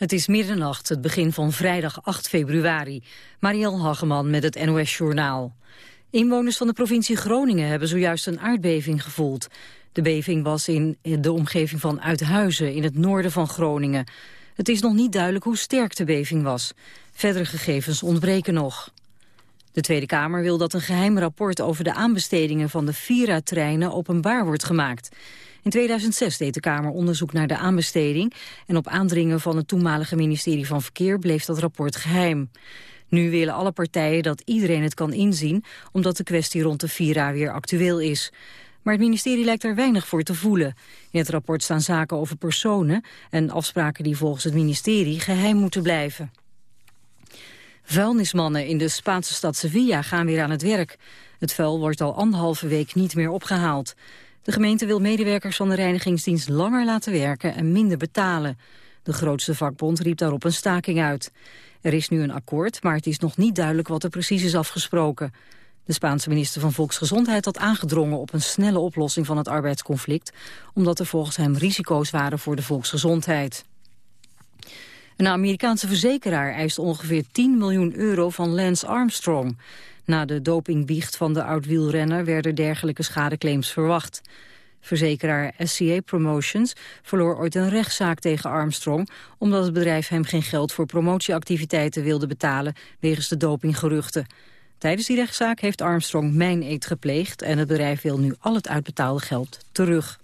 Het is middernacht, het begin van vrijdag 8 februari. Marielle Hageman met het NOS Journaal. Inwoners van de provincie Groningen hebben zojuist een aardbeving gevoeld. De beving was in de omgeving van Uithuizen in het noorden van Groningen. Het is nog niet duidelijk hoe sterk de beving was. Verdere gegevens ontbreken nog. De Tweede Kamer wil dat een geheim rapport over de aanbestedingen van de Vira-treinen openbaar wordt gemaakt. In 2006 deed de Kamer onderzoek naar de aanbesteding... en op aandringen van het toenmalige ministerie van Verkeer bleef dat rapport geheim. Nu willen alle partijen dat iedereen het kan inzien... omdat de kwestie rond de Vira weer actueel is. Maar het ministerie lijkt er weinig voor te voelen. In het rapport staan zaken over personen... en afspraken die volgens het ministerie geheim moeten blijven. Vuilnismannen in de Spaanse stad Sevilla gaan weer aan het werk. Het vuil wordt al anderhalve week niet meer opgehaald. De gemeente wil medewerkers van de reinigingsdienst langer laten werken en minder betalen. De grootste vakbond riep daarop een staking uit. Er is nu een akkoord, maar het is nog niet duidelijk wat er precies is afgesproken. De Spaanse minister van Volksgezondheid had aangedrongen op een snelle oplossing van het arbeidsconflict, omdat er volgens hem risico's waren voor de volksgezondheid. Een Amerikaanse verzekeraar eist ongeveer 10 miljoen euro van Lance Armstrong. Na de dopingbiecht van de oud-wielrenner werden dergelijke schadeclaims verwacht. Verzekeraar SCA Promotions verloor ooit een rechtszaak tegen Armstrong... omdat het bedrijf hem geen geld voor promotieactiviteiten wilde betalen... wegens de dopinggeruchten. Tijdens die rechtszaak heeft Armstrong mijn eet gepleegd... en het bedrijf wil nu al het uitbetaalde geld terug.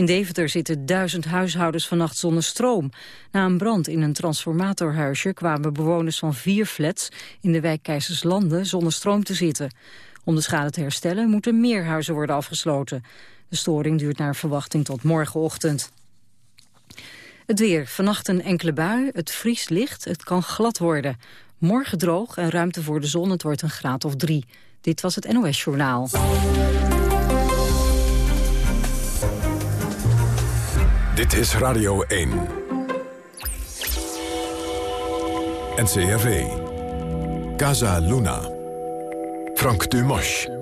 In Deventer zitten duizend huishoudens vannacht zonder stroom. Na een brand in een transformatorhuisje kwamen bewoners van vier flats in de wijk Keiserslanden zonder stroom te zitten. Om de schade te herstellen moeten meer huizen worden afgesloten. De storing duurt naar verwachting tot morgenochtend. Het weer. Vannacht een enkele bui. Het vriest licht. Het kan glad worden. Morgen droog en ruimte voor de zon. Het wordt een graad of drie. Dit was het NOS Journaal. Dit is Radio 1. NCRV. Casa Luna. Frank Dumas. 70.000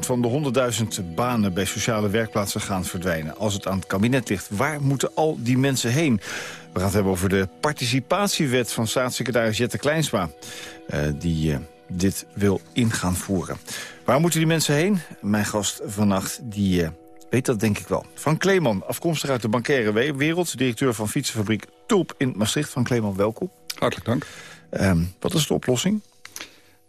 van de 100.000 banen bij sociale werkplaatsen gaan verdwijnen. Als het aan het kabinet ligt, waar moeten al die mensen heen? We gaan het hebben over de participatiewet van staatssecretaris Jette Kleinsma. Uh, die uh, dit wil ingaan voeren. Waar moeten die mensen heen? Mijn gast vannacht die uh, weet dat denk ik wel. Van Kleeman, afkomstig uit de bankaire wereld... directeur van fietsenfabriek Tulp in Maastricht. Van Kleeman, welkom. Hartelijk dank. Um, wat is de oplossing?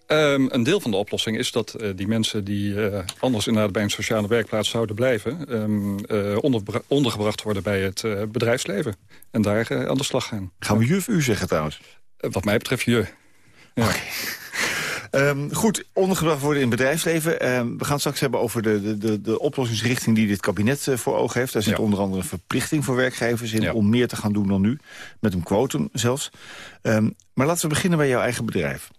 Um, een deel van de oplossing is dat uh, die mensen die uh, anders inderdaad bij een sociale werkplaats zouden blijven... Um, uh, onder, ondergebracht worden bij het bedrijfsleven. En daar aan de slag gaan. Gaan we juf u zeggen trouwens? wat mij betreft je. Ja. Okay. Um, goed, ondergebracht worden in het bedrijfsleven. Um, we gaan het straks hebben over de, de, de oplossingsrichting die dit kabinet uh, voor ogen heeft. Daar zit ja. onder andere een verplichting voor werkgevers in... Ja. om meer te gaan doen dan nu, met een quotum zelfs. Um, maar laten we beginnen bij jouw eigen bedrijf.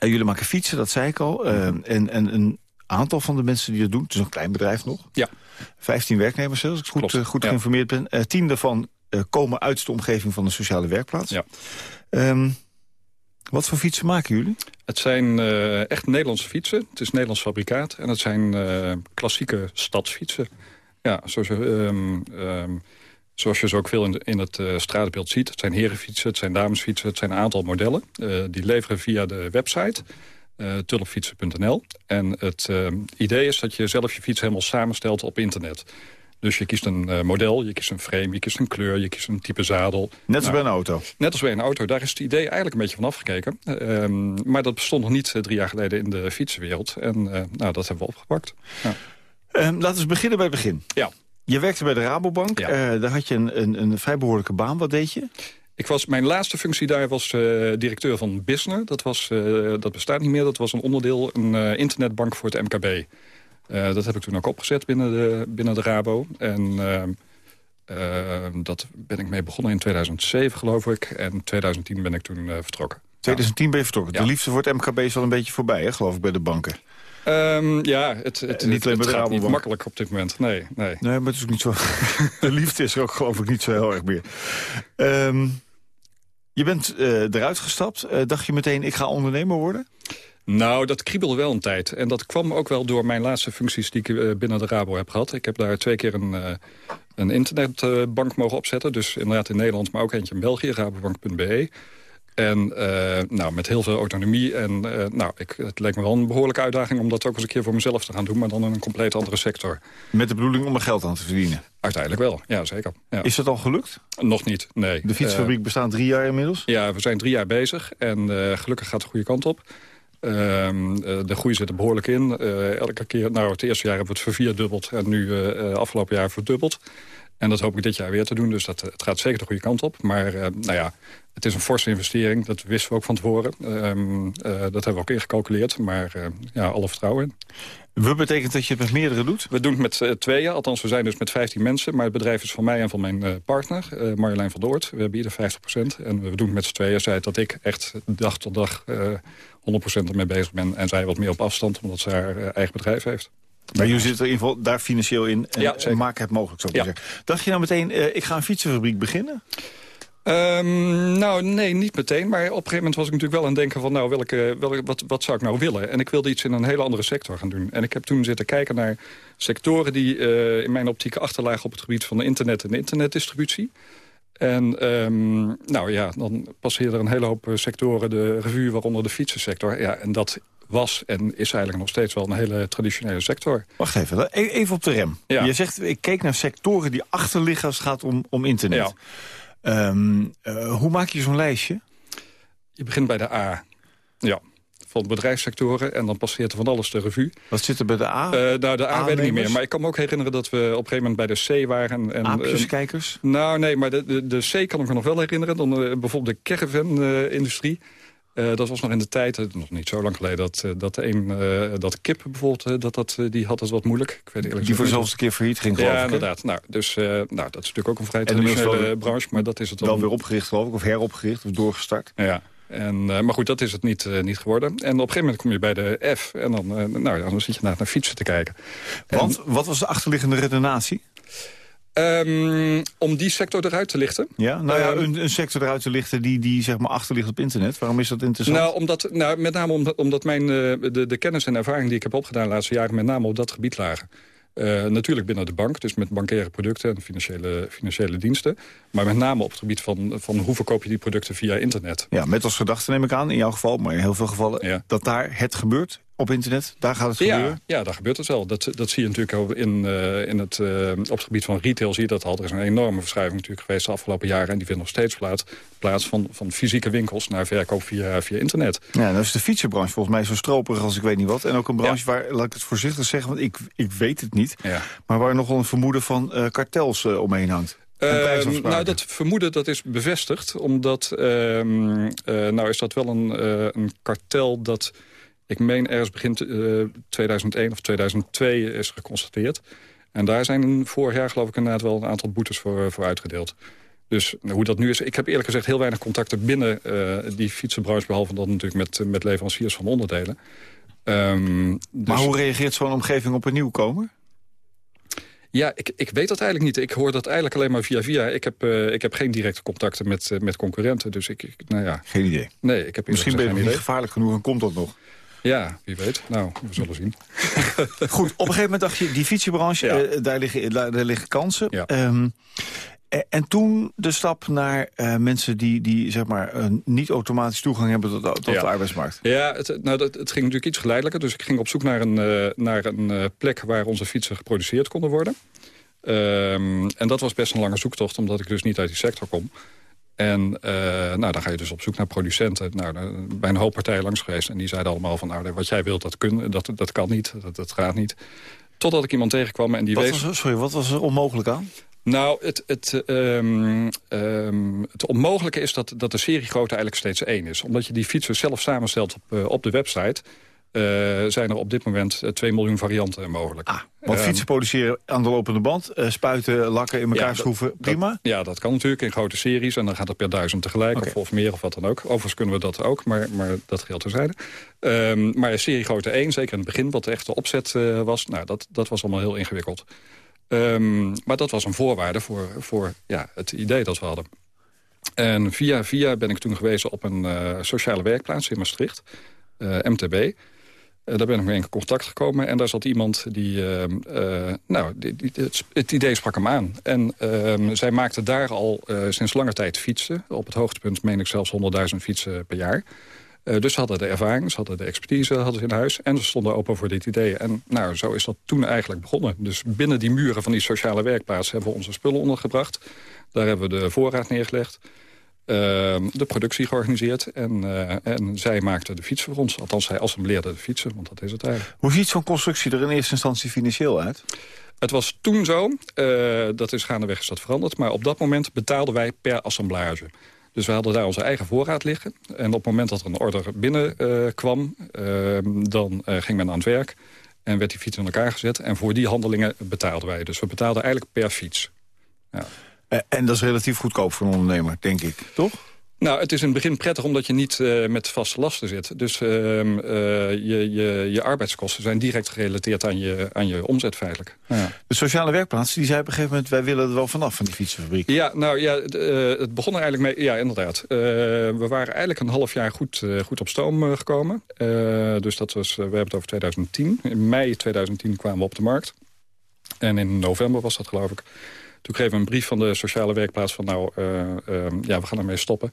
Uh, jullie maken fietsen, dat zei ik al. Uh, en, en een aantal van de mensen die dat doen, het is een klein bedrijf nog. Ja. 15 werknemers zelfs, als ik goed, uh, goed geïnformeerd ben. Uh, tien daarvan komen uit de omgeving van de sociale werkplaats. Ja. Um, wat voor fietsen maken jullie? Het zijn uh, echt Nederlandse fietsen. Het is Nederlands fabrikaat. En het zijn uh, klassieke stadsfietsen. Ja, zoals, um, zoals je ze ook veel in, in het uh, straatbeeld ziet. Het zijn herenfietsen, het zijn damesfietsen, het zijn een aantal modellen. die leveren via de website tulpfietsen.nl. En het idee is dat je zelf je fiets helemaal samenstelt op internet. Dus je kiest een uh, model, je kiest een frame, je kiest een kleur, je kiest een type zadel. Net als nou, bij een auto? Net als bij een auto. Daar is het idee eigenlijk een beetje van afgekeken. Uh, maar dat bestond nog niet uh, drie jaar geleden in de fietsenwereld. En nou, dat hebben we opgepakt. Ja. Um, laten we beginnen bij het begin. Ja. Je werkte bij de Rabobank. Ja. daar had je een, een, een vrij behoorlijke baan. Wat deed je? Ik was, mijn laatste functie daar was uh, directeur van Bisner. Dat, was, uh, dat bestaat niet meer. Dat was een onderdeel, een uh, internetbank voor het MKB. Uh, dat heb ik toen ook opgezet binnen de, binnen de Rabo. En uh, uh, dat ben ik mee begonnen in 2007, geloof ik. En 2010 ben ik toen vertrokken. 2010 ben je vertrokken. De liefde voor het MKB is wel een beetje voorbij, hè, geloof ik, bij de banken. Um, ja, het, het, niet het, het gaat niet makkelijk op dit moment. Nee, nee. nee maar het is ook niet zo... de liefde is er ook geloof ik niet zo heel erg meer. Um, je bent eruit gestapt. dacht je meteen, ik ga ondernemer worden? Nou, dat kriebelde wel een tijd. En dat kwam ook wel door mijn laatste functies die ik binnen de Rabo heb gehad. Ik heb daar twee keer een, een internetbank mogen opzetten. Dus inderdaad in Nederland, maar ook eentje in België, rabobank.be. En uh, nou, met heel veel autonomie. En uh, nou, ik, het leek me wel een behoorlijke uitdaging... om dat ook eens een keer voor mezelf te gaan doen... maar dan in een compleet andere sector. Met de bedoeling om er geld aan te verdienen? Uiteindelijk wel, ja zeker. Ja. Is dat al gelukt? Nog niet, nee. De fietsfabriek uh, bestaat drie jaar inmiddels? Ja, we zijn drie jaar bezig. En gelukkig gaat het de goede kant op. Ehm, de groei zit er behoorlijk in. elke keer, nou, het eerste jaar hebben we het vervierdubbeld... en nu afgelopen jaar verdubbeld. En dat hoop ik dit jaar weer te doen. Dus dat, het gaat zeker de goede kant op. Maar nou ja, het is een forse investering, dat wisten we ook van tevoren. Um, uh, dat hebben we ook ingecalculeerd, maar uh, ja, alle vertrouwen in. Wat betekent dat je het met meerdere doet? We doen het met uh, tweeën, althans we zijn dus met 15 mensen. Maar het bedrijf is van mij en van mijn partner, Marjolein van Doort. We hebben ieder 50% en we doen het met z'n tweeën. Zij dat ik echt dag tot dag 100% ermee bezig ben. En zij wat meer op afstand, omdat ze haar eigen bedrijf heeft. Maar jullie zitten in ieder geval daar financieel in en, ja, maken het mogelijk, zo te ja. zeggen. Dacht je nou meteen, ik ga een fietsenfabriek beginnen? Um, nou, nee, niet meteen. Maar op een gegeven moment was ik natuurlijk wel aan het denken van... nou, welke, welke, wat, wat zou ik nou willen? En ik wilde iets in een hele andere sector gaan doen. En ik heb toen zitten kijken naar sectoren die uh, in mijn optiek achterlagen... op het gebied van de internet en de internetdistributie. En um, nou ja, dan passeerde er een hele hoop sectoren de revue... waaronder de fietsensector. Ja, en dat was en is eigenlijk nog steeds wel een hele traditionele sector. Wacht even, e-, even op de rem. Ja. Je zegt, ik keek naar sectoren die achterliggen als het gaat om, om internet. Ja. Um, uh, hoe maak je zo'n lijstje? Je begint bij de A. Ja van bedrijfssectoren. En dan passeert er van alles de revue. Wat zit er bij de A? Uh, nou, de A weet ik niet meer. Maar ik kan me ook herinneren dat we op een gegeven moment bij de C waren. En, Aapjeskijkers? Uh, nou, nee, maar de, de, de, C kan ik me nog wel herinneren. Dan uh, bijvoorbeeld de caravan-industrie. Uh, dat was nog in de tijd, uh, nog niet zo lang geleden, dat, uh, dat, een, dat kip bijvoorbeeld, dat, dat, die had het wat moeilijk. Ik weet eerlijk die voor zoveelste keer failliet ging, geloof Ja, inderdaad. Nou, dus, nou, dat is natuurlijk ook een vrij traditionele branche, maar dat is het wel. Wel weer opgericht, geloof ik, of heropgericht, of doorgestart. Ja, en, maar goed, dat is het niet, niet geworden. En op een gegeven moment kom je bij de F en dan, nou, dan zit je naar, naar fietsen te kijken. Want, en, wat was de achterliggende redenatie? Um, om die sector eruit te lichten. Ja, nou ja, een, een, sector eruit te lichten die, die zeg maar achter ligt op internet. Waarom is dat interessant? Nou, omdat, nou met name omdat, omdat mijn, de, de kennis en ervaring die ik heb opgedaan de laatste jaren... met name op dat gebied lagen. Uh, natuurlijk binnen de bank, dus met bankaire producten en financiële, financiële diensten. Maar met name op het gebied van, van hoe verkoop je die producten via internet. Ja, met als gedachte neem ik aan, in jouw geval, maar in heel veel gevallen... Ja. dat daar het gebeurt op internet? Daar gaat het ja, gebeuren? Ja, daar gebeurt het wel. Dat, dat zie je natuurlijk ook in, uh, in het, uh, op het gebied van retail. Zie je dat al. Er is een enorme verschuiving natuurlijk geweest de afgelopen jaren. En die vindt nog steeds plaats. plaats van, van fysieke winkels naar verkoop via, via internet. Ja, dat is de fietsenbranche volgens mij zo stroperig als ik weet niet wat. En ook een branche ja. waar, laat ik het voorzichtig zeggen... want ik, ik weet het niet. Ja. Maar waar nogal een vermoeden van uh, kartels omheen hangt. Uh, nou, dat vermoeden dat is bevestigd. Omdat, uh, nou is dat wel een, een kartel dat ik meen ergens begin uh, 2001 of 2002 is geconstateerd. En daar zijn vorig jaar geloof ik inderdaad wel een aantal boetes voor, voor uitgedeeld. Dus hoe dat nu is, ik heb eerlijk gezegd heel weinig contacten binnen uh, die fietsenbranche... behalve dan natuurlijk met, met leveranciers van onderdelen. Um, dus... Maar hoe reageert zo'n omgeving op een nieuwkomer? Ja, ik, ik weet dat eigenlijk niet. Ik hoor dat eigenlijk alleen maar via via. Ik heb, uh, ik heb geen directe contacten met, uh, met concurrenten. Dus ik, ik, nou ja. Geen idee? Nee, ik heb Misschien ben je nog niet gevaarlijk genoeg en komt dat nog. Ja, wie weet. Nou, we zullen zien. Goed, op een gegeven moment dacht je, die fietsenbranche, ja. uh, daar, liggen, daar, liggen kansen. Ja. Um, en toen de stap naar uh, mensen die, die zeg maar, uh, niet automatisch toegang hebben tot, tot ja. de arbeidsmarkt. Ja, het, nou, dat, het ging natuurlijk iets geleidelijker. Dus ik ging op zoek naar een, uh, naar een plek waar onze fietsen geproduceerd konden worden. Um, en dat was best een lange zoektocht, omdat ik dus niet uit die sector kom. En uh, nou, dan ga je dus op zoek naar producenten. Nou, bij een hoop partijen langs geweest. En die zeiden allemaal van, nou, wat jij wilt, dat, kun, dat, dat kan niet. Dat, dat gaat niet. Totdat ik iemand tegenkwam en die wat wees... Was, sorry, wat was er onmogelijk aan? Nou, het, het, um, um, het onmogelijke is dat, dat de seriegrootte eigenlijk steeds één is. Omdat je die fietsen zelf samenstelt op, uh, op de website... Uh, zijn er op dit moment 2 miljoen varianten mogelijk. Ah, want um, fietsen produceren aan de lopende band, uh, spuiten, lakken in elkaar ja, schroeven, prima? Dat, ja, dat kan natuurlijk in grote series en dan gaat het per duizend tegelijk okay. of, of, meer of wat dan ook. Overigens kunnen we dat ook, maar, maar dat geldt terzijde. Um, maar serie grootte 1, zeker in het begin, wat de echte opzet was, nou, dat, dat was allemaal heel ingewikkeld. Um, maar dat was een voorwaarde voor, voor ja, het idee dat we hadden. En via via ben ik toen gewezen op een uh, sociale werkplaats in Maastricht, MTB... Uh, daar ben ik mee in contact gekomen. En daar zat iemand die... Uh, nou, die, die, het, idee sprak hem aan. En ehm, zij maakte daar al sinds lange tijd fietsen. Op het hoogtepunt meen ik zelfs 100.000 fietsen per jaar. dus ze hadden de ervaring, ze hadden de expertise hadden ze in huis. En ze stonden open voor dit idee. En nou, zo is dat toen eigenlijk begonnen. Dus binnen die muren van die sociale werkplaats... hebben we onze spullen ondergebracht. Daar hebben we de voorraad neergelegd. Ehm, de productie georganiseerd. En, uh, en zij maakte de fietsen voor ons. Althans, zij assembleerde de fietsen, want dat is het eigenlijk. Hoe ziet zo'n constructie er in eerste instantie financieel uit? Het was toen zo, uh, dat is gaandeweg is dat veranderd... maar op dat moment betaalden wij per assemblage. Dus we hadden daar onze eigen voorraad liggen. En op het moment dat er een order binnenkwam... Uh, dan ging men aan het werk en werd die fiets in elkaar gezet. En voor die handelingen betaalden wij. Dus we betaalden eigenlijk per fiets. Ja. Eh, en dat is relatief goedkoop voor een ondernemer, denk ik, toch? Nou, het is in het begin prettig omdat je niet uh, met vaste lasten zit. Dus uh, uh, je, je, je arbeidskosten zijn direct gerelateerd aan je, aan je omzet feitelijk. Ja. De sociale werkplaats die zei op een gegeven moment... wij willen er wel vanaf van die fietsenfabriek. Ja, nou ja, het begon er eigenlijk mee... Ja, inderdaad. we waren eigenlijk een half jaar goed, goed op stoom gekomen. dus dat was, we hebben het over 2010. In mei 2010 kwamen we op de markt. En in november was dat geloof ik... Toen kregen we een brief van de sociale werkplaats van... nou, uh, uh, ja, we gaan ermee stoppen.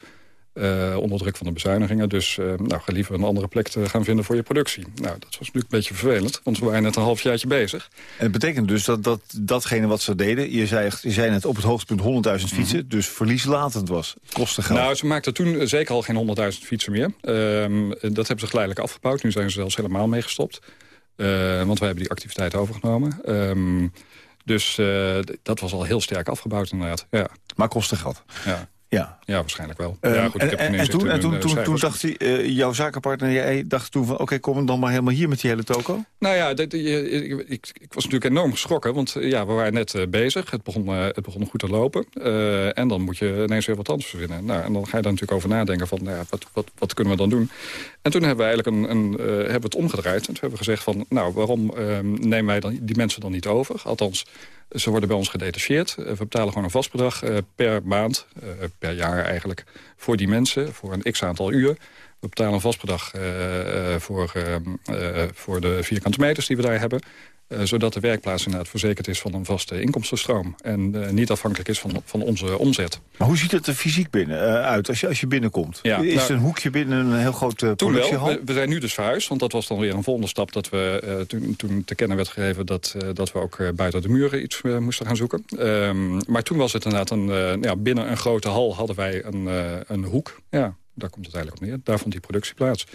Uh, onder druk van de bezuinigingen. Dus uh, nou, ga liever een andere plek te gaan vinden voor je productie. Nou, dat was natuurlijk een beetje vervelend, want we waren net een halfjaartje bezig. En het betekent dus dat, dat datgene wat ze deden... je zei, je zei net op het hoogtepunt 100.000 mhm. fietsen... Mm -hmm. dus verlieslatend was, kostte geld. Nou, ze maakten toen zeker al geen 100.000 fietsen meer. Uh, dat hebben ze geleidelijk afgebouwd. Nu zijn ze zelfs helemaal meegestopt. Want wij hebben die activiteit overgenomen. Dus uh, dat was al heel sterk afgebouwd inderdaad. Ja. Maar kostte geld. Ja. Ja. ja, waarschijnlijk wel. Uh, ja, goed, en, en, en, toen, en toen, toen, toen dacht hij, uh, jouw zakenpartner, jij dacht toen van... oké, okay, kom dan maar helemaal hier met die hele toko? Nou ja, ik, ik, ik, was natuurlijk enorm geschrokken. Want ja, we waren net uh, bezig. Het begon, het begon goed te lopen. en dan moet je ineens weer wat anders verzinnen. Nou, en dan ga je daar natuurlijk over nadenken van... Nou ja, wat, wat, wat kunnen we dan doen? En toen hebben we eigenlijk een, een, hebben we het omgedraaid. En toen hebben we gezegd van... nou, waarom ehm, nemen wij dan die mensen dan niet over? Althans... Ze worden bij ons gedetacheerd. We betalen gewoon een vast bedrag per maand, per jaar eigenlijk, voor die mensen, voor een x-aantal uur. We betalen een vast bedrag voor, uh, voor de vierkante meters die we daar hebben. Uh, zodat de werkplaats inderdaad verzekerd is van een vaste inkomstenstroom. En uh, niet afhankelijk is van, van onze omzet. Maar hoe ziet het er fysiek binnen uh, uit als je, als je binnenkomt? Ja, is nou, een hoekje binnen een heel groot productiehal? We, we, zijn nu dus verhuisd, want dat was dan weer een volgende stap... dat we toen, toen te kennen werd gegeven dat, dat we ook buiten de muren iets moesten gaan zoeken. Um, maar toen was het inderdaad een, ja, binnen een grote hal hadden wij een, een hoek. Ja, daar komt het eigenlijk op neer. Daar vond die productie plaats.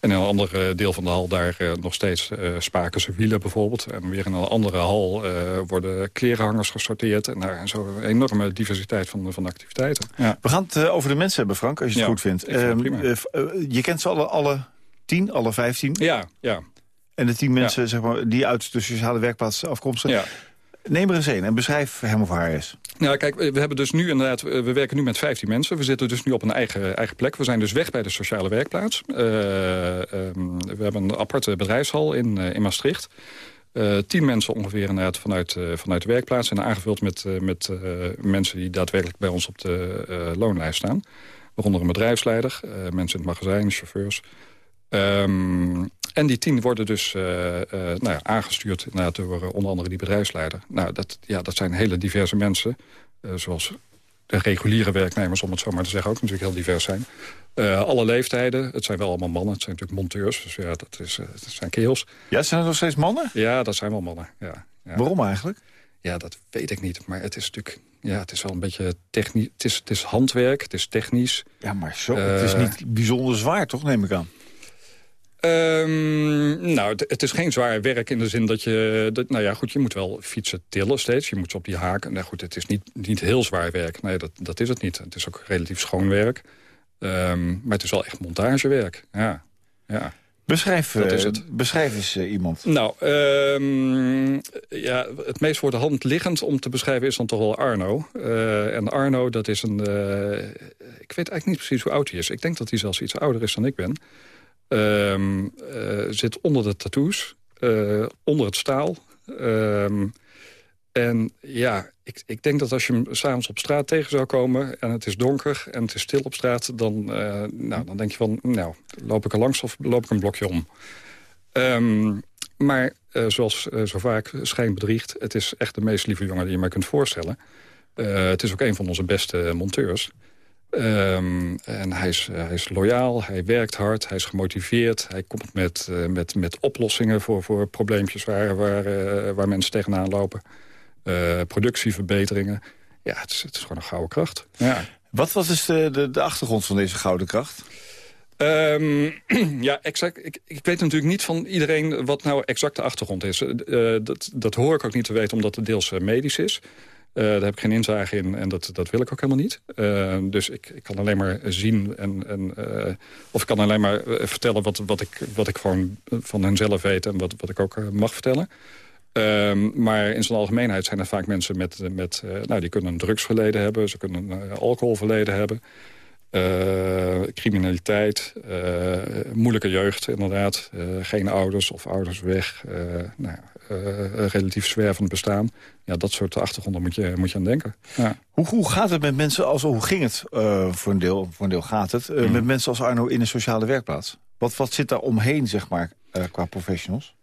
En in een ander uh, deel van de hal daar uh, nog steeds uh, spaken ze wielen bijvoorbeeld. En weer in een andere hal worden klerenhangers gesorteerd. En daar zo een enorme diversiteit van, van activiteiten. Ja. We gaan het over de mensen hebben, Frank, als je het ja, goed vindt. Um, je kent ze alle, alle tien, alle vijftien? Ja, ja. En de tien mensen zeg maar, die uit de sociale werkplaats afkomstig. Ja. Neem er eens een en beschrijf hem of haar eens. Nou, kijk, we hebben dus nu inderdaad, we werken nu met 15 mensen. We zitten dus nu op een eigen, eigen plek. We zijn dus weg bij de sociale werkplaats. Uh, uh, we hebben een aparte bedrijfshal in, uh, in Maastricht. tien mensen ongeveer inderdaad vanuit, vanuit de werkplaats. En aangevuld met, met mensen die daadwerkelijk bij ons op de loonlijst staan. Waaronder een bedrijfsleider, mensen in het magazijn, chauffeurs. Um, en die tien worden dus uh, uh, nou ja, aangestuurd door uh, onder andere die bedrijfsleider. Nou, dat, ja, dat zijn hele diverse mensen. zoals de reguliere werknemers, om het zo maar te zeggen, ook natuurlijk heel divers zijn. alle leeftijden, het zijn wel allemaal mannen. Het zijn natuurlijk monteurs, dus ja, dat, is, dat zijn keels. Ja, zijn er nog steeds mannen? Ja, dat zijn wel mannen, ja. ja. Waarom eigenlijk? Ja, dat weet ik niet. Maar het is natuurlijk ja, het is wel een beetje technisch. Het is, het is handwerk, het is technisch. Ja, maar zo, het is niet bijzonder zwaar, toch, neem ik aan? Um, nou, het, het, is geen zwaar werk in de zin dat je... Dat, nou ja, goed, je moet wel fietsen tillen steeds. Je moet ze op die haken. Nou goed, het is niet, niet heel zwaar werk. Nee, dat, dat is het niet. Het is ook relatief schoon werk. Um, maar het is wel echt montagewerk. Ja, ja. Beschrijf, dat is het. beschrijf eens uh, iemand. Nou, um, ja, het meest voor de hand liggend om te beschrijven is dan toch wel Arno. Uh, en Arno, dat is een... Uh, ik weet eigenlijk niet precies hoe oud hij is. Ik denk dat hij zelfs iets ouder is dan ik ben. Um, uh, zit onder de tattoos, uh, onder het staal. Um, en ja, ik, ik denk dat als je hem s'avonds op straat tegen zou komen... en het is donker en het is stil op straat... dan, uh, nou, dan denk je van, nou, loop ik er langs of loop ik een blokje om? Ehm, maar zoals zo vaak schijn bedriegt... het is echt de meest lieve jongen die je maar kunt voorstellen. het is ook een van onze beste monteurs. Um, en hij is, hij is loyaal, hij werkt hard, hij is gemotiveerd. Hij komt met, met, met oplossingen voor, voor probleempjes waar, waar, waar mensen tegenaan lopen. productieverbeteringen. Ja, het is, het is gewoon een gouden kracht. Ja. Wat was dus de, de, de achtergrond van deze gouden kracht? Um, ja, exact. Ik, ik, weet natuurlijk niet van iedereen wat nou exact de achtergrond is. Uh, dat, dat hoor ik ook niet te weten, omdat het deels medisch is. Uh, daar heb ik geen inzage in en dat, dat wil ik ook helemaal niet. dus ik, ik, kan alleen maar zien en, en of ik kan alleen maar vertellen wat, wat, ik, wat ik gewoon van henzelf weet en wat, wat ik ook mag vertellen. Um, maar in zijn algemeenheid zijn er vaak mensen met... met nou, die kunnen een drugsverleden hebben, ze kunnen een alcoholverleden hebben. Criminaliteit, moeilijke jeugd inderdaad. geen ouders of ouders weg. nou, relatief zwervend bestaan. Ja, dat soort achtergronden moet je, moet je aan denken. Ja. Hoe, hoe gaat het met mensen als... Hoe ging het, voor, een deel, voor een deel gaat het... Mm. met mensen als Arno in een sociale werkplaats? Wat, wat zit daar omheen, zeg maar, qua professionals?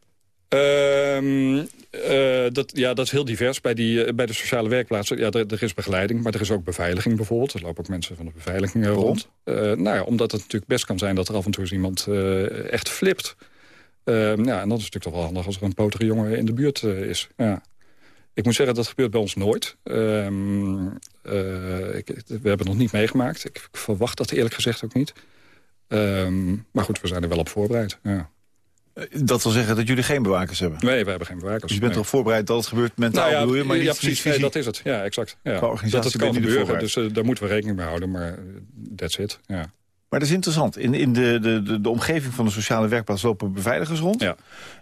Um, uh, dat, ja, dat is heel divers. Bij, die, uh, bij de sociale werkplaatsen, ja, er, er, is begeleiding, maar er is ook beveiliging bijvoorbeeld. Er lopen ook mensen van de beveiliging uh, rond. nou ja, omdat het natuurlijk best kan zijn dat er af en toe eens iemand echt flipt. Ehm, ja, en dat is natuurlijk toch wel handig als er een potere jongen in de buurt is. Ja. Ik moet zeggen, dat gebeurt bij ons nooit. Um, ik, we hebben het nog niet meegemaakt. Ik, ik, verwacht dat eerlijk gezegd ook niet. maar goed, we zijn er wel op voorbereid. Ja. Dat wil zeggen dat jullie geen bewakers hebben? Nee, we hebben geen bewakers. Dus je bent nee. toch voorbereid dat het gebeurt mentaal nou ja, bedoel je? Maar ja, precies. Nee, dat is het. Ja, exact. Ja. Dat het kan gebeuren, dus uh, daar moeten we rekening mee houden. Maar that's it. Ja. Maar dat is interessant. In, in de, de, de, de omgeving van de sociale werkplaats lopen beveiligers rond. Ja.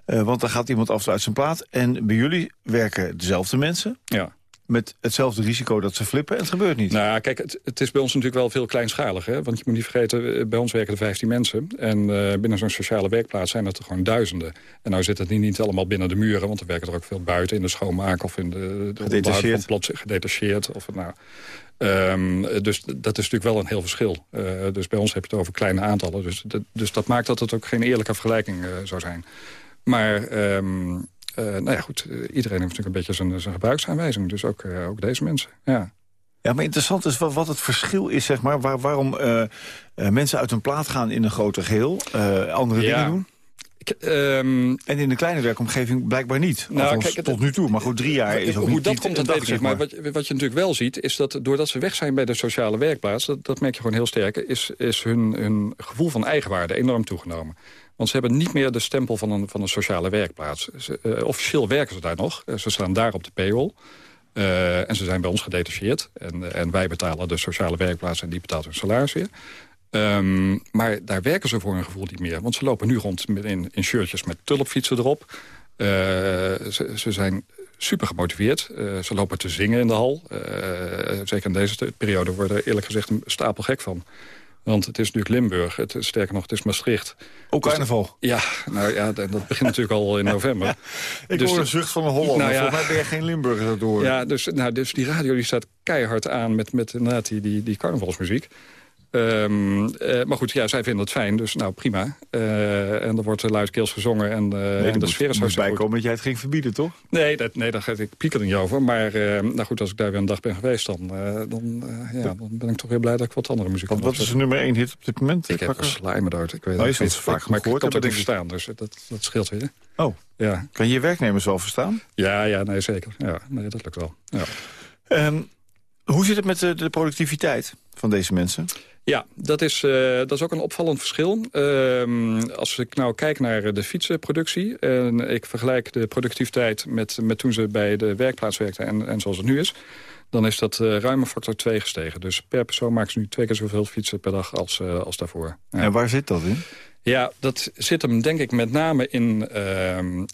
Uh, want dan gaat iemand af uit zijn plaat. En bij jullie werken dezelfde mensen. Ja met hetzelfde risico dat ze flippen en het gebeurt niet. Nou, kijk, het, het is bij ons natuurlijk wel veel kleinschaliger. Want je moet niet vergeten, eh, bij ons werken er 15 mensen. En uh, binnen zo'n sociale werkplaats zijn het er gewoon duizenden. En nou zit het niet, niet allemaal binnen de muren... want er werken er ook veel buiten in de schoonmaak... of in de, de gedetacheerd. van plots gedetacheerd. Of, nou, um, dus dat is natuurlijk wel een heel verschil. Uh, dus bij ons heb je het over kleine aantallen. Dus, dus dat maakt dat het ook geen eerlijke vergelijking uh, zou zijn. Maar... Um, uh, nou ja, goed, iedereen heeft natuurlijk een beetje zijn, zijn gebruiksaanwijzing. Dus ook, ook deze mensen, ja. Ja, maar interessant is wat, wat het verschil is, zeg maar. Waar, waarom mensen uit hun plaat gaan in een groter geheel. andere ja. dingen doen. Um, en in de kleine werkomgeving blijkbaar niet. Nou, kijk, tot nu toe. Maar goed, drie jaar is ook Hoe niet, dat komt, dat weet ik niet. Maar wat, wat je natuurlijk wel ziet, is dat doordat ze weg zijn bij de sociale werkplaats... dat, dat merk je gewoon heel sterk, is, is hun, hun gevoel van eigenwaarde enorm toegenomen. Want ze hebben niet meer de stempel van een, van een sociale werkplaats. Ze, uh, officieel werken ze daar nog. Uh, ze staan daar op de payroll. Uh, en ze zijn bij ons gedetacheerd. En, en wij betalen de sociale werkplaats en die betaalt hun salaris weer. Um, maar daar werken ze voor een gevoel niet meer. Want ze lopen nu rond in, in shirtjes met tulpfietsen erop. Ze, ze, zijn super gemotiveerd. ze lopen te zingen in de hal. zeker in deze periode worden er eerlijk gezegd een stapel gek van. Want het is natuurlijk Limburg. Het, sterker nog, het is Maastricht. Ook dus carnaval? ja, nou ja, dat begint natuurlijk al in november. ik dus hoor een zucht van een Hollander. Nou ja, Volgens mij ben je geen Limburger door. Ja, dus, nou, dus die radio die staat keihard aan met, met inderdaad die, die, die carnavalsmuziek. Um, uh, maar goed, ja, zij vinden het fijn, dus nou prima. Uh, en er wordt luidkeels gezongen en, uh, nee, en de sfeer is hartstikke bijkomen dat jij het ging verbieden, toch? Nee, dat, nee daar ga ik pieker niet over. Maar nou goed, als ik daar weer een dag ben geweest, dan, dan, ja, dan ben ik toch weer blij dat ik wat andere muziek kan Wat is de nummer 1 hit op dit moment? Ik heb een slijmerdart. Ik weet oh, het niet. vaak maar ik kan het niet verstaan, dus dat, dat scheelt weer. Oh, ja. kan je je werknemers wel verstaan? Ja, ja nee, zeker. Ja, nee, dat lukt wel. Ja. Um, hoe zit het met de, de productiviteit van deze mensen? Ja, dat is, uh, dat is ook een opvallend verschil. Uh, als ik nou kijk naar de fietsenproductie... en ik vergelijk de productiviteit met, met toen ze bij de werkplaats werkten... en, en zoals het nu is, dan is dat uh, ruim factor 2 gestegen. Dus per persoon maken ze nu twee keer zoveel fietsen per dag als, uh, als daarvoor. En waar zit dat in? Ja, dat zit hem denk ik met name in... Uh, uh,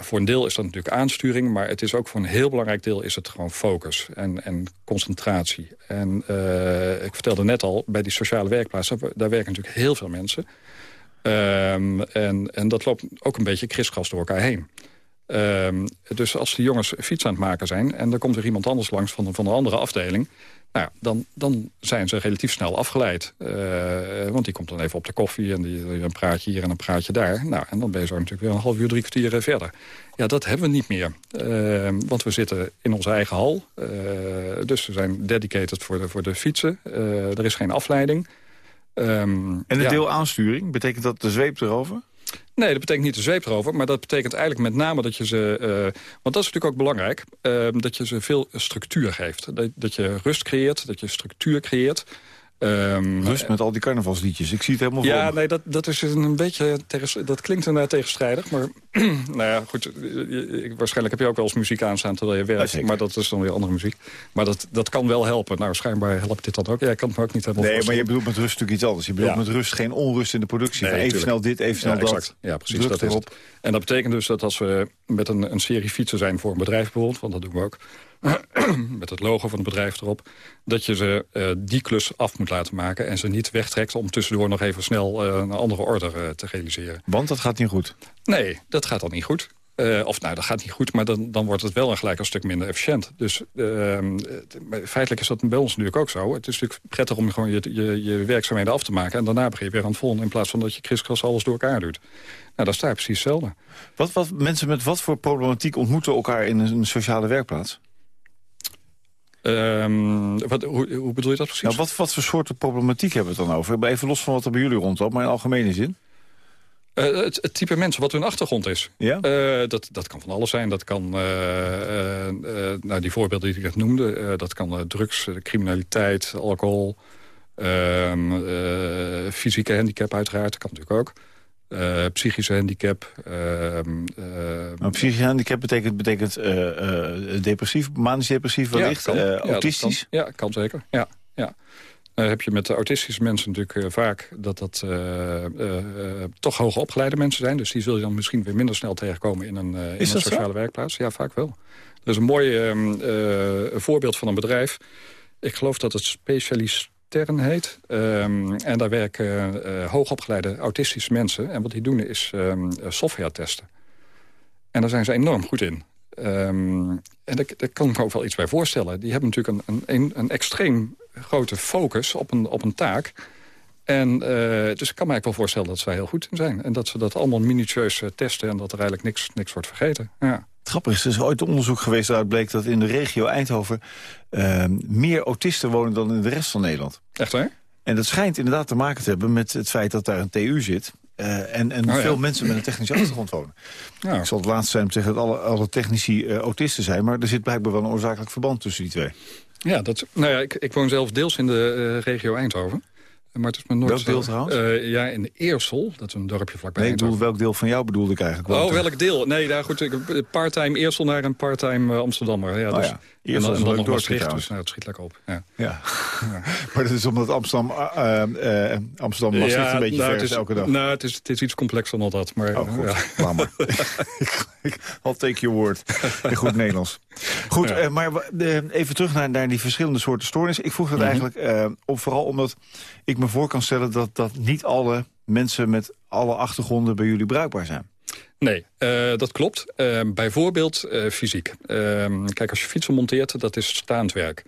voor een deel is dat natuurlijk aansturing... maar het is ook voor een heel belangrijk deel is het gewoon focus en, en concentratie. En uh, ik vertelde net al, bij die sociale werkplaatsen... daar werken natuurlijk heel veel mensen. Um, en, en dat loopt ook een beetje kriskras door elkaar heen. Ehm, dus als die jongens fiets aan het maken zijn... en er komt weer iemand anders langs van, van een andere afdeling... Nou, dan, dan zijn ze relatief snel afgeleid. Uh, want die komt dan even op de koffie en die, een praatje hier en een praatje daar. Nou, en dan ben je zo natuurlijk weer een half uur, drie kwartier eh, verder. Ja, dat hebben we niet meer. Uh, want we zitten in onze eigen hal. Uh, dus we zijn dedicated voor de, voor de fietsen. er is geen afleiding. Um, en de ja. deel aansturing, betekent dat de zweep erover? Nee, dat betekent niet de zweep erover. Maar dat betekent eigenlijk met name dat je ze... Uh, want dat is natuurlijk ook belangrijk. Uh, dat je ze veel structuur geeft. Dat, dat je rust creëert, dat je structuur creëert. Um, Rust met al die carnavalsliedjes. Ik zie het helemaal ja, voor nee, dat, dat is een beetje tegen, dat klinkt inderdaad tegenstrijdig. Maar nou ja, goed. Waarschijnlijk heb je ook wel eens muziek aanstaan terwijl je werkt. Ja, maar dat is dan weer andere muziek. Maar dat, dat kan wel helpen. Nou, schijnbaar helpt dit dan ook. Ja, ik kan het me ook niet helemaal Nee, maar je bedoelt met rust natuurlijk iets anders. Je bedoelt ja. met rust geen onrust in de productie. Nee, even snel dit, even snel ja, dat. Ja, precies. dat is het. En dat betekent dus dat als we met een, een serie fietsen zijn voor een bedrijf bijvoorbeeld... want dat doen we ook met het logo van het bedrijf erop... dat je ze uh, die klus af moet laten maken... en ze niet wegtrekt om tussendoor nog even snel uh, een andere order uh, te realiseren. Want dat gaat niet goed? Nee, dat gaat dan niet goed. Of nou, dat gaat niet goed, maar dan, dan wordt het wel een gelijk een stuk minder efficiënt. Dus ehm, feitelijk is dat bij ons natuurlijk ook zo. Het is natuurlijk prettig om gewoon je, je, je werkzaamheden af te maken... en daarna begin je weer aan het volgende... in plaats van dat je kriskras alles door elkaar doet. Nou, dat staat precies hetzelfde. Wat, wat, mensen met wat voor problematiek ontmoeten elkaar in een sociale werkplaats? Um, wat, hoe, hoe, bedoel je dat precies? Nou, wat, wat voor soorten problematiek hebben we het dan over? Even los van wat er bij jullie rondloopt, maar in algemene zin. Uh, het, het, type mensen, wat hun achtergrond is. Ja? Uh, dat, dat kan van alles zijn. Dat kan, uh, nou, die voorbeelden die ik net noemde... dat kan drugs, criminaliteit, alcohol... Ehm, fysieke handicap uiteraard, dat kan natuurlijk ook. Psychische handicap. Uh, psychische handicap betekent, betekent depressief, manisch depressief wellicht, ja, kan, autistisch? Ja, kan, ja, kan zeker. Ja, ja. Dan heb je met de autistische mensen natuurlijk vaak dat dat toch hoge opgeleide mensen zijn. Dus die zul je dan misschien weer minder snel tegenkomen in een, in een sociale zo? werkplaats. Ja, vaak wel. Er is een mooi ehm, voorbeeld van een bedrijf. Ik geloof dat het specialist Tern heet. Um, en daar werken uh, hoogopgeleide autistische mensen. En wat die doen is um, software testen. En daar zijn ze enorm goed in. Um, en daar, daar, kan ik me ook wel iets bij voorstellen. Die hebben natuurlijk een, een, een extreem grote focus op een, op een taak. En uh, dus ik kan me eigenlijk wel voorstellen dat ze daar heel goed in zijn. En dat ze dat allemaal minutieus testen en dat er eigenlijk niks, niks wordt vergeten. Ja. Grappig is, er is ooit onderzoek geweest waaruit bleek dat in de regio Eindhoven... Uh, meer autisten wonen dan in de rest van Nederland. Echt waar? En dat schijnt inderdaad te maken te hebben met het feit dat daar een TU zit... Uh, en, en oh, veel ja. mensen met een technische achtergrond wonen. Ja. Ik zal het laatste zijn om te zeggen dat alle, alle technici uh, autisten zijn... maar er zit blijkbaar wel een oorzakelijk verband tussen die twee. Ja, dat, nou ja ik, ik woon zelf deels in de uh, regio Eindhoven. Maar het is me nooit welk deel trouwens? Uh, ja, in Eersel. Dat is een dorpje vlakbij Nee, ik bedoel, welk deel van jou bedoelde ik eigenlijk? Oh, welk deel? Nee, daar goed. Part-time Eersel naar een part-time uh, Amsterdammer. Ja, dus, oh, ja. Eerst en dan, en dan nog dus nou, het schiet lekker op. Ja. ja. ja. maar dat is omdat Amsterdam, uh, uh, Amsterdam Maastricht ja, een beetje nou, ver is, elke dag. Nou, het is, het is iets complexer dan dat. Maar, oh, goed. Ja. maar. I'll take your word. In goed Nederlands. Goed, ja. uh, maar even terug naar, naar die verschillende soorten stoornissen. Ik vroeg dat mm -hmm. eigenlijk uh, op, vooral omdat ik me voor kan stellen... dat, dat niet alle mensen met alle achtergronden bij jullie bruikbaar zijn. Nee, uh, dat klopt. Uh, bijvoorbeeld uh, fysiek. kijk, als je fietsen monteert, dat is staand werk.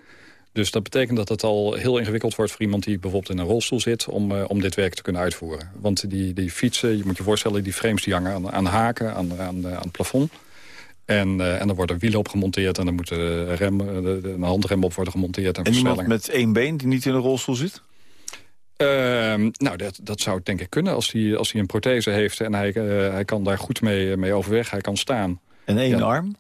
Dus dat betekent dat het al heel ingewikkeld wordt voor iemand die bijvoorbeeld in een rolstoel zit... om, om dit werk te kunnen uitvoeren. Want die, die fietsen, je moet je voorstellen, die frames die hangen aan, aan haken, aan, aan, aan het plafond. En, uh, en dan worden wielen op gemonteerd en dan moet de rem, de, de, een handrem op worden gemonteerd. En, en iemand met één been die niet in een rolstoel zit? Uh, nou, dat, dat zou denk ik kunnen als hij, als hij een prothese heeft... en hij, uh, hij kan daar goed mee, mee overweg, hij kan staan. En één ja. arm?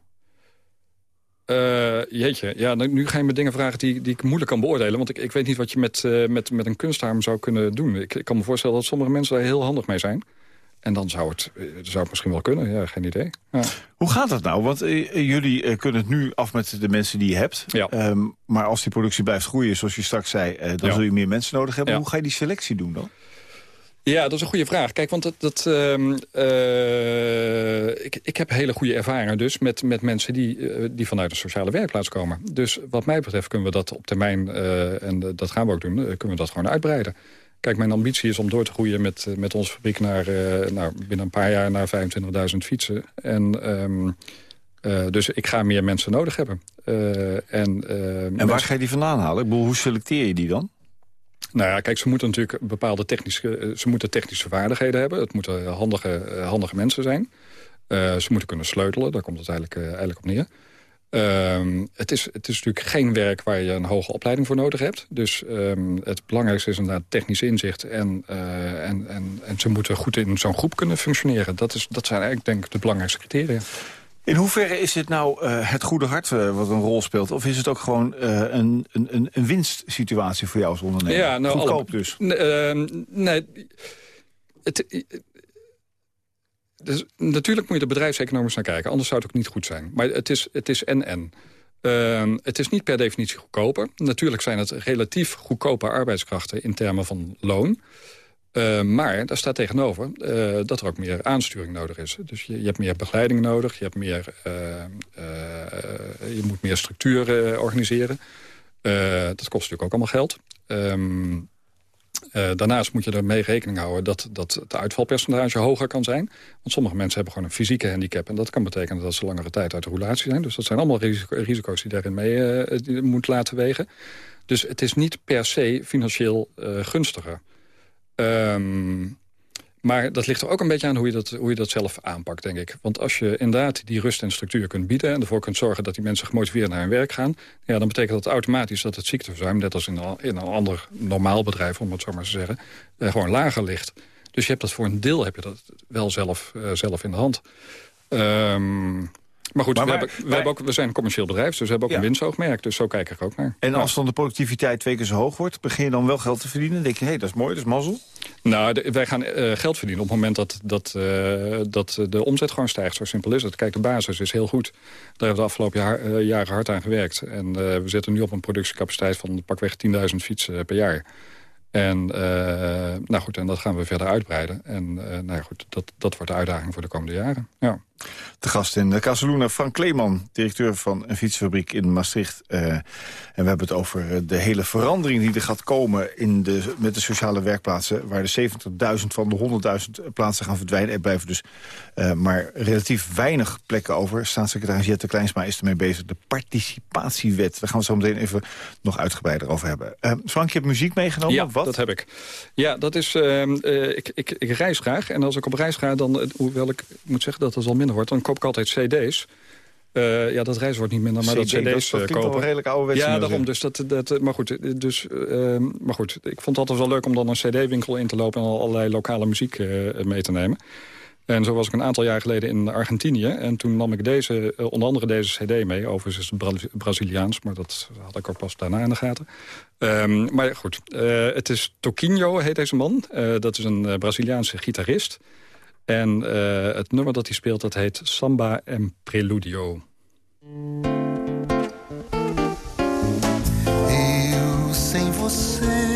Uh, jeetje, ja, nu ga je me dingen vragen die, die ik moeilijk kan beoordelen. Want ik, ik weet niet wat je met, uh, met, met een kunstarm zou kunnen doen. Ik, ik kan me voorstellen dat sommige mensen daar heel handig mee zijn. En dan zou het, zou het misschien wel kunnen, ja, geen idee. Ja. Hoe gaat dat nou? Want uh, jullie uh, kunnen het nu af met de mensen die je hebt. Ja. Um, maar als die productie blijft groeien, zoals je straks zei... Uh, dan ja. zul je meer mensen nodig hebben. Hoe ga je die selectie doen dan? Ja, dat is een goede vraag. Kijk, want dat, dat, ik, ik heb hele goede ervaringen dus met, met mensen die, die vanuit een sociale werkplaats komen. Dus wat mij betreft kunnen we dat op termijn, en dat gaan we ook doen, kunnen we dat gewoon uitbreiden. Kijk, mijn ambitie is om door te groeien met, met onze fabriek... naar nou, binnen een paar jaar naar 25.000 fietsen. En... Ehm, dus ik ga meer mensen nodig hebben. en, en waar ga je die vandaan halen? Ik bedoel, hoe selecteer je die dan? Nou ja, kijk, ze moeten natuurlijk bepaalde technische, ze moeten technische vaardigheden hebben. Het moeten handige, handige mensen zijn. ze moeten kunnen sleutelen, daar komt het eigenlijk, eigenlijk op neer. Ehm, het, is, het is natuurlijk geen werk waar je een hoge opleiding voor nodig hebt. Dus um, het belangrijkste is inderdaad technisch inzicht. En, uh, en, en, en ze moeten goed in zo'n groep kunnen functioneren. Dat, is, dat zijn eigenlijk denk ik de belangrijkste criteria. In hoeverre is het nou uh, het goede hart uh, wat een rol speelt? Of is het ook gewoon een, een, een winstsituatie voor jou als ondernemer? Ja, nou, Goedkoop alle, dus. Ehm, nee, het, dus natuurlijk moet je er bedrijfseconomisch naar kijken. Anders zou het ook niet goed zijn. Maar het is, het is en-en. Uh, het is niet per definitie goedkoper. Natuurlijk zijn het relatief goedkope arbeidskrachten in termen van loon. Uh, maar daar staat tegenover uh, dat er ook meer aansturing nodig is. Dus je, je hebt meer begeleiding nodig, je, hebt meer, uh, je moet meer structuur organiseren. dat kost natuurlijk ook allemaal geld. Uh, daarnaast moet je ermee rekening houden dat, dat het uitvalpercentage hoger kan zijn. Want sommige mensen hebben gewoon een fysieke handicap. En dat kan betekenen dat ze langere tijd uit de roulatie zijn. Dus dat zijn allemaal risico's die daarin mee uh, moet laten wegen. Dus het is niet per se financieel uh, gunstiger. Um, maar dat ligt er ook een beetje aan hoe je, dat, hoe je dat zelf aanpakt, denk ik. Want als je inderdaad die rust en structuur kunt bieden... en ervoor kunt zorgen dat die mensen gemotiveerd naar hun werk gaan... Ja, dan betekent dat automatisch dat het ziekteverzuim... net als in een, in een ander normaal bedrijf, om het zo maar te zeggen... Eh, gewoon lager ligt. Dus je hebt dat voor een deel heb je dat wel zelf, uh, zelf in de hand. Um, maar goed, we, hebben, we, hebben ook, we zijn een commercieel bedrijf, dus we hebben ook een winstoogmerk. Dus zo kijk ik ook naar. En als dan de productiviteit twee keer zo hoog wordt... begin je dan wel geld te verdienen? Dan denk je, hé, hey, dat is mooi, dat is mazzel. Nou, wij gaan uh, geld verdienen op het moment dat, dat, uh, dat de omzet gewoon stijgt. Zo simpel is het. Kijk, de basis is heel goed. Daar hebben we de afgelopen jaar, uh, jaren hard aan gewerkt. En we zitten nu op een productiecapaciteit van pakweg 10.000 fietsen per jaar. En, nou goed, en dat gaan we verder uitbreiden. En nou ja, goed, dat, dat wordt de uitdaging voor de komende jaren. Ja. De gast in Casaluna, Frank Kleeman, directeur van een fietsfabriek in Maastricht. Uh, en we hebben het over eh, de hele verandering die er gaat komen in de, met de sociale werkplaatsen. Waar de 70.000 van de 100.000 plaatsen gaan verdwijnen. Er blijven dus uh, maar relatief weinig plekken over. Staatssecretaris Jette Kleinsma is ermee bezig. De participatiewet. Daar gaan we zo meteen even nog uitgebreider over hebben. Uh, Frank, je hebt muziek meegenomen? Ja, wat? dat heb ik. Ja, dat is... Ehm, ik, ik, ik reis graag. En als ik op reis ga, dan... Hoewel ik moet zeggen dat dat al minder wordt, dan koop ik altijd cd's. Uh, ja, dat reis wordt niet minder, maar CD, dat cd's dat, dat kopen. wel redelijk ouderwets. Ja, daarom. Dus dat, dat, maar, goed, dus, uh, maar goed, ik vond het altijd wel leuk om dan een cd-winkel in te lopen... en allerlei lokale muziek uh, mee te nemen. En zo was ik een aantal jaar geleden in Argentinië. En toen nam ik deze, onder andere deze cd mee. Overigens is het Braziliaans, maar dat had ik ook pas daarna in de gaten. Um, maar goed, het is Toquinho, heet deze man. dat is een Braziliaanse gitarist... En uh, het nummer dat hij speelt, dat heet Samba en Preludio. Eu sem você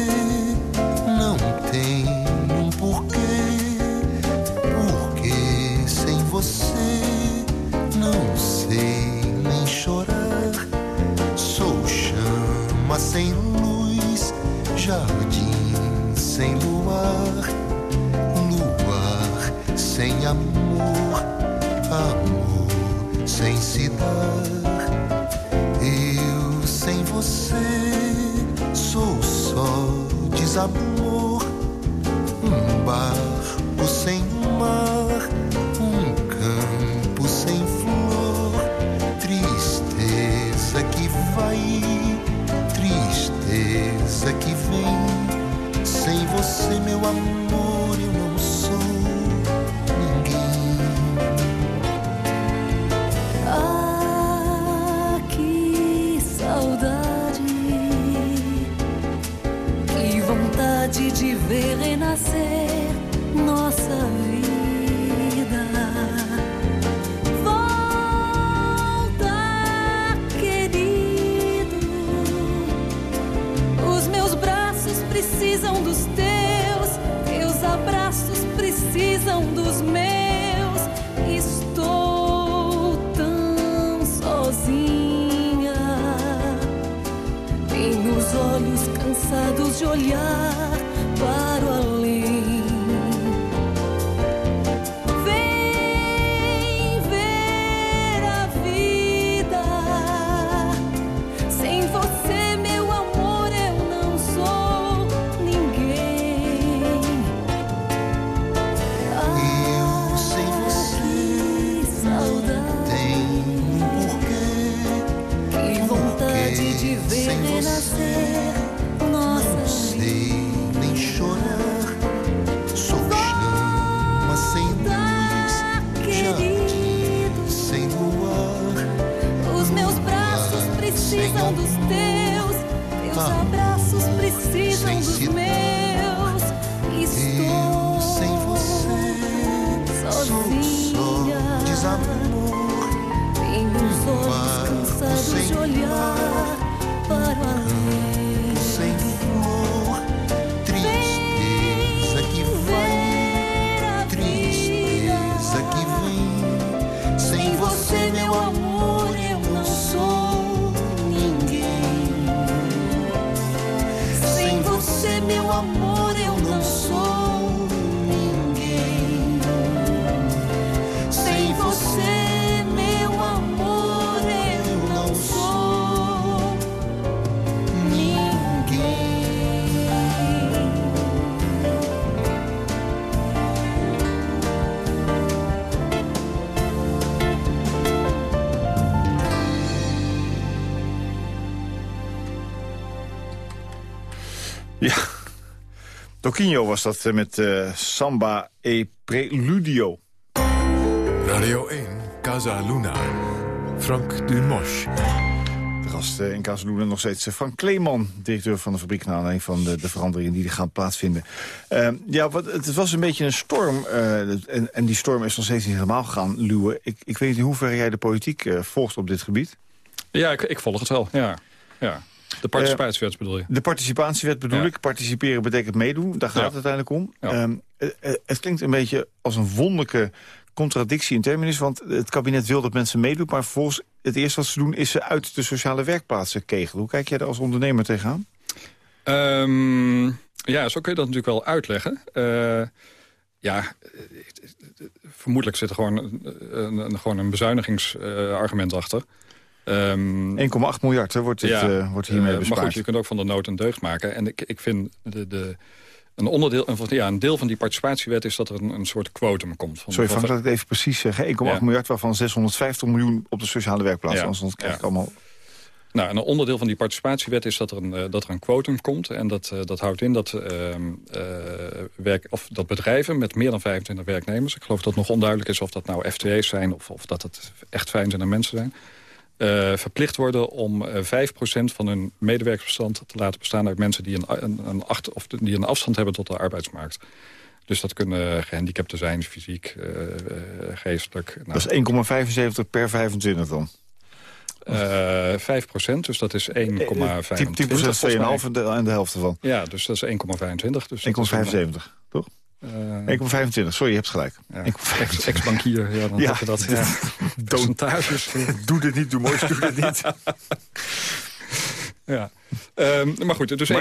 up Toquinho was dat eh, met uh, Samba e Preludio. Radio 1, Casa Luna. Frank Dumosch. De gast in Casa Luna nog steeds Frank Kleeman, directeur van de fabriek... naar aanleiding van de, de, veranderingen die er gaan plaatsvinden. Uh, ja, wat, het was een beetje een storm. Uh, en, en, die storm is nog steeds niet helemaal gegaan, Luwe. Ik, ik weet niet in hoeverre jij de politiek volgt op dit gebied. Ja, ik, ik volg het wel, ja. ja. De participatiewet bedoel je? De participatiewet bedoel ik. Participeren betekent meedoen. Daar gaat het uiteindelijk om. Ehm, eh, eh, het klinkt een beetje als een wonderlijke contradictie in terminus. Want het kabinet wil dat mensen meedoen. Maar vervolgens het eerste wat ze doen is ze uit de sociale werkplaatsen kegelen. Hoe kijk jij daar als ondernemer tegenaan? Um, ja, zo kun je dat natuurlijk wel uitleggen. Uh, ja, vermoedelijk zit er gewoon een, een, gewoon een bezuinigingsargument achter. 1,8 ehm, miljard wordt, ja, uh, wordt hiermee bespaard. Maar goed, je kunt ook van de nood een deugd maken. En ik, ik vind de, de, een, onderdeel, ja, een deel van die participatiewet is dat er een, een soort quotum komt. Van, Sorry, Frank, dat ik het even precies zeggen. 1,8 miljard waarvan 650 miljoen op de sociale werkplaats. Ja. Anders krijg ik allemaal... Nou, een onderdeel van die participatiewet is dat er een, uh, dat er een quotum komt. En dat, uh, dat houdt in dat, uh, werk, of dat bedrijven met meer dan 25 werknemers... ik geloof dat het nog onduidelijk is of dat nou FTE's zijn... of, of dat het echt fijn zijn en mensen zijn uh, verplicht worden om uh, eh, 5% van hun medewerkersbestand te laten bestaan uit mensen die een, een, een, acht, of die een afstand hebben tot de arbeidsmarkt. Dus dat kunnen gehandicapten zijn, fysiek, uh, geestelijk. Nou, dat is 1,75 per 25 dan? Uh, 5% dus dat is 1,25. 10, 10 procent 2,5 en de helft ervan. Ja, dus dat is 1,25. Dus 1,75, toch? Uh, 1,25, sorry, je hebt gelijk. Ja. Ex-bankier, ja, dan ja, je dat. Ja. Doe dit niet, doe mooi, doe dit niet. ja. Um, maar goed, dus 1,25.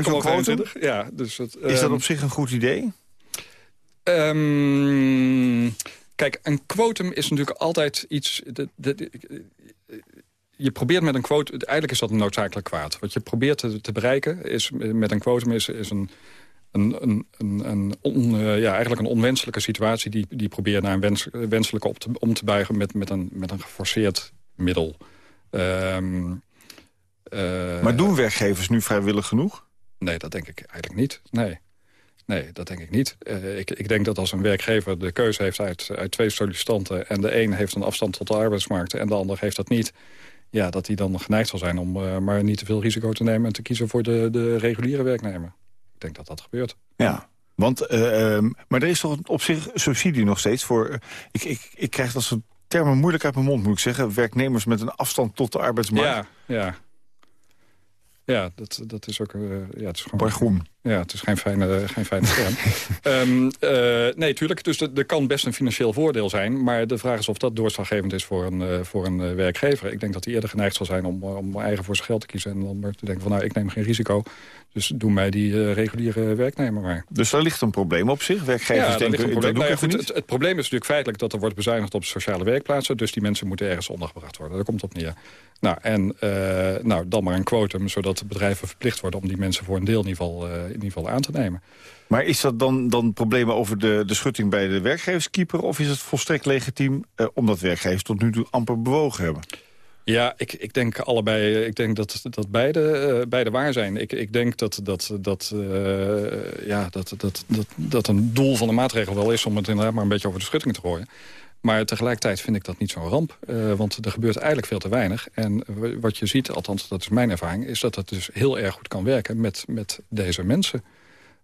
Ja, dus het, um, Is dat op zich een goed idee? Um, kijk, een quotum is natuurlijk altijd iets... De, de, de, je probeert met een quotum... Eigenlijk is dat een noodzakelijk kwaad. Wat je probeert te, te bereiken is, met een quotum is, is een een, een, een, uh, ja, eigenlijk een onwenselijke situatie... die, die probeert naar een wens, wenselijke op te, om te buigen met, met, een, met een geforceerd middel. Um, uh, maar doen werkgevers nu vrijwillig genoeg? Nee, dat denk ik eigenlijk niet. Nee. Nee, dat denk ik niet. Uh, ik, ik denk dat als een werkgever de keuze heeft uit, uit twee sollicitanten... en de een heeft een afstand tot de arbeidsmarkt en de ander heeft dat niet... ja, dat hij dan geneigd zal zijn om maar niet te veel risico te nemen... en te kiezen voor de, de reguliere werknemer. Ik denk dat dat gebeurt. Ja, want, uh, maar er is toch op zich subsidie nog steeds voor... Uh, ik, ik, ik krijg dat soort termen moeilijk uit mijn mond, moet ik zeggen. Werknemers met een afstand tot de arbeidsmarkt. Ja, ja. Ja, dat, dat is ook... Uh, ja, het is gewoon... Groen. Ja, het is geen fijne, geen fijne term. um, nee, tuurlijk. Dus er kan best een financieel voordeel zijn. Maar de vraag is of dat doorslaggevend is voor een, uh, voor een werkgever. Ik denk dat hij eerder geneigd zal zijn om, om eigen voor zijn geld te kiezen. En dan maar te denken van nou, ik neem geen risico. Dus doe mij die reguliere werknemer maar. Dus daar ligt een probleem op zich? Werkgevers ja, denken. Nou ja, goed, het, het, probleem is natuurlijk feitelijk dat er wordt bezuinigd op sociale werkplaatsen. Dus die mensen moeten ergens ondergebracht worden. Daar komt het op neer. Nou, en uh, nou, dan maar een quotum, zodat bedrijven verplicht worden... om die mensen voor een deel in ieder geval, uh, in ieder geval aan te nemen. Maar is dat dan, dan problemen over de, de schutting bij de werkgeverskeeper... of is het volstrekt legitiem uh, omdat werkgevers tot nu toe amper bewogen hebben? Ja, ik, ik denk allebei. Ik denk dat, dat beide, uh, beide waar zijn. Ik, ik denk dat, dat, dat, uh, ja, dat, dat, dat, dat een doel van de maatregel wel is... om het inderdaad maar een beetje over de schutting te gooien. Maar tegelijkertijd vind ik dat niet zo'n ramp. Uh, want er gebeurt eigenlijk veel te weinig. En wat je ziet, althans dat is mijn ervaring... is dat het dus heel erg goed kan werken met, met deze mensen.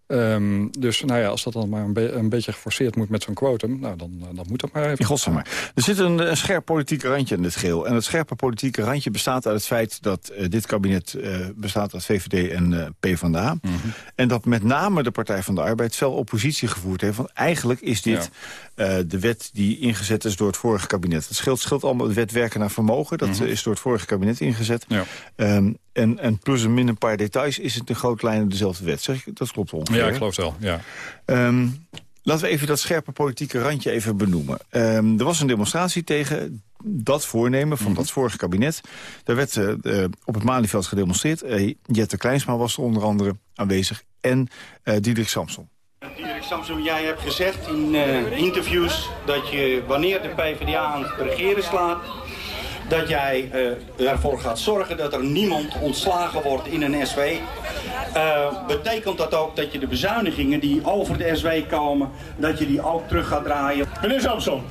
Um, dus nou ja, als dat dan maar een, be een beetje geforceerd moet met zo'n quotum... Nou, dan, dan moet dat maar even. Godzijdank maar. Er zit een, een scherp politiek randje in dit geheel. En het scherpe politieke randje bestaat uit het feit... dat uh, dit kabinet uh, bestaat uit VVD en uh, PvdA. Mm -hmm. En dat met name de Partij van de Arbeid fel oppositie gevoerd heeft. Want eigenlijk is dit ja. de wet die ingezet is door het vorige kabinet. Het scheelt, scheelt allemaal de wet werken naar vermogen. Dat mm -hmm. is door het vorige kabinet ingezet. Ja. Um, en, en plus en min een paar details is het in grote lijnen dezelfde wet. Zeg ik, dat klopt ongeveer. Ja, ik geloof wel, ja. Um, laten we even dat scherpe politieke randje even benoemen. Um, er was een demonstratie tegen dat voornemen van mm -hmm. dat vorige kabinet. Daar werd uh, uh, op het Malieveld gedemonstreerd. Uh, Jette Kleinsma was er onder andere aanwezig. En Diederik Samson. Samson, jij hebt gezegd in interviews... dat je wanneer de PvdA aan het regeren slaat dat jij uh, ervoor gaat zorgen dat er niemand ontslagen wordt in een SW. Uh, betekent dat ook dat je de bezuinigingen die over de SW komen, dat je die ook terug gaat draaien? Meneer Samson,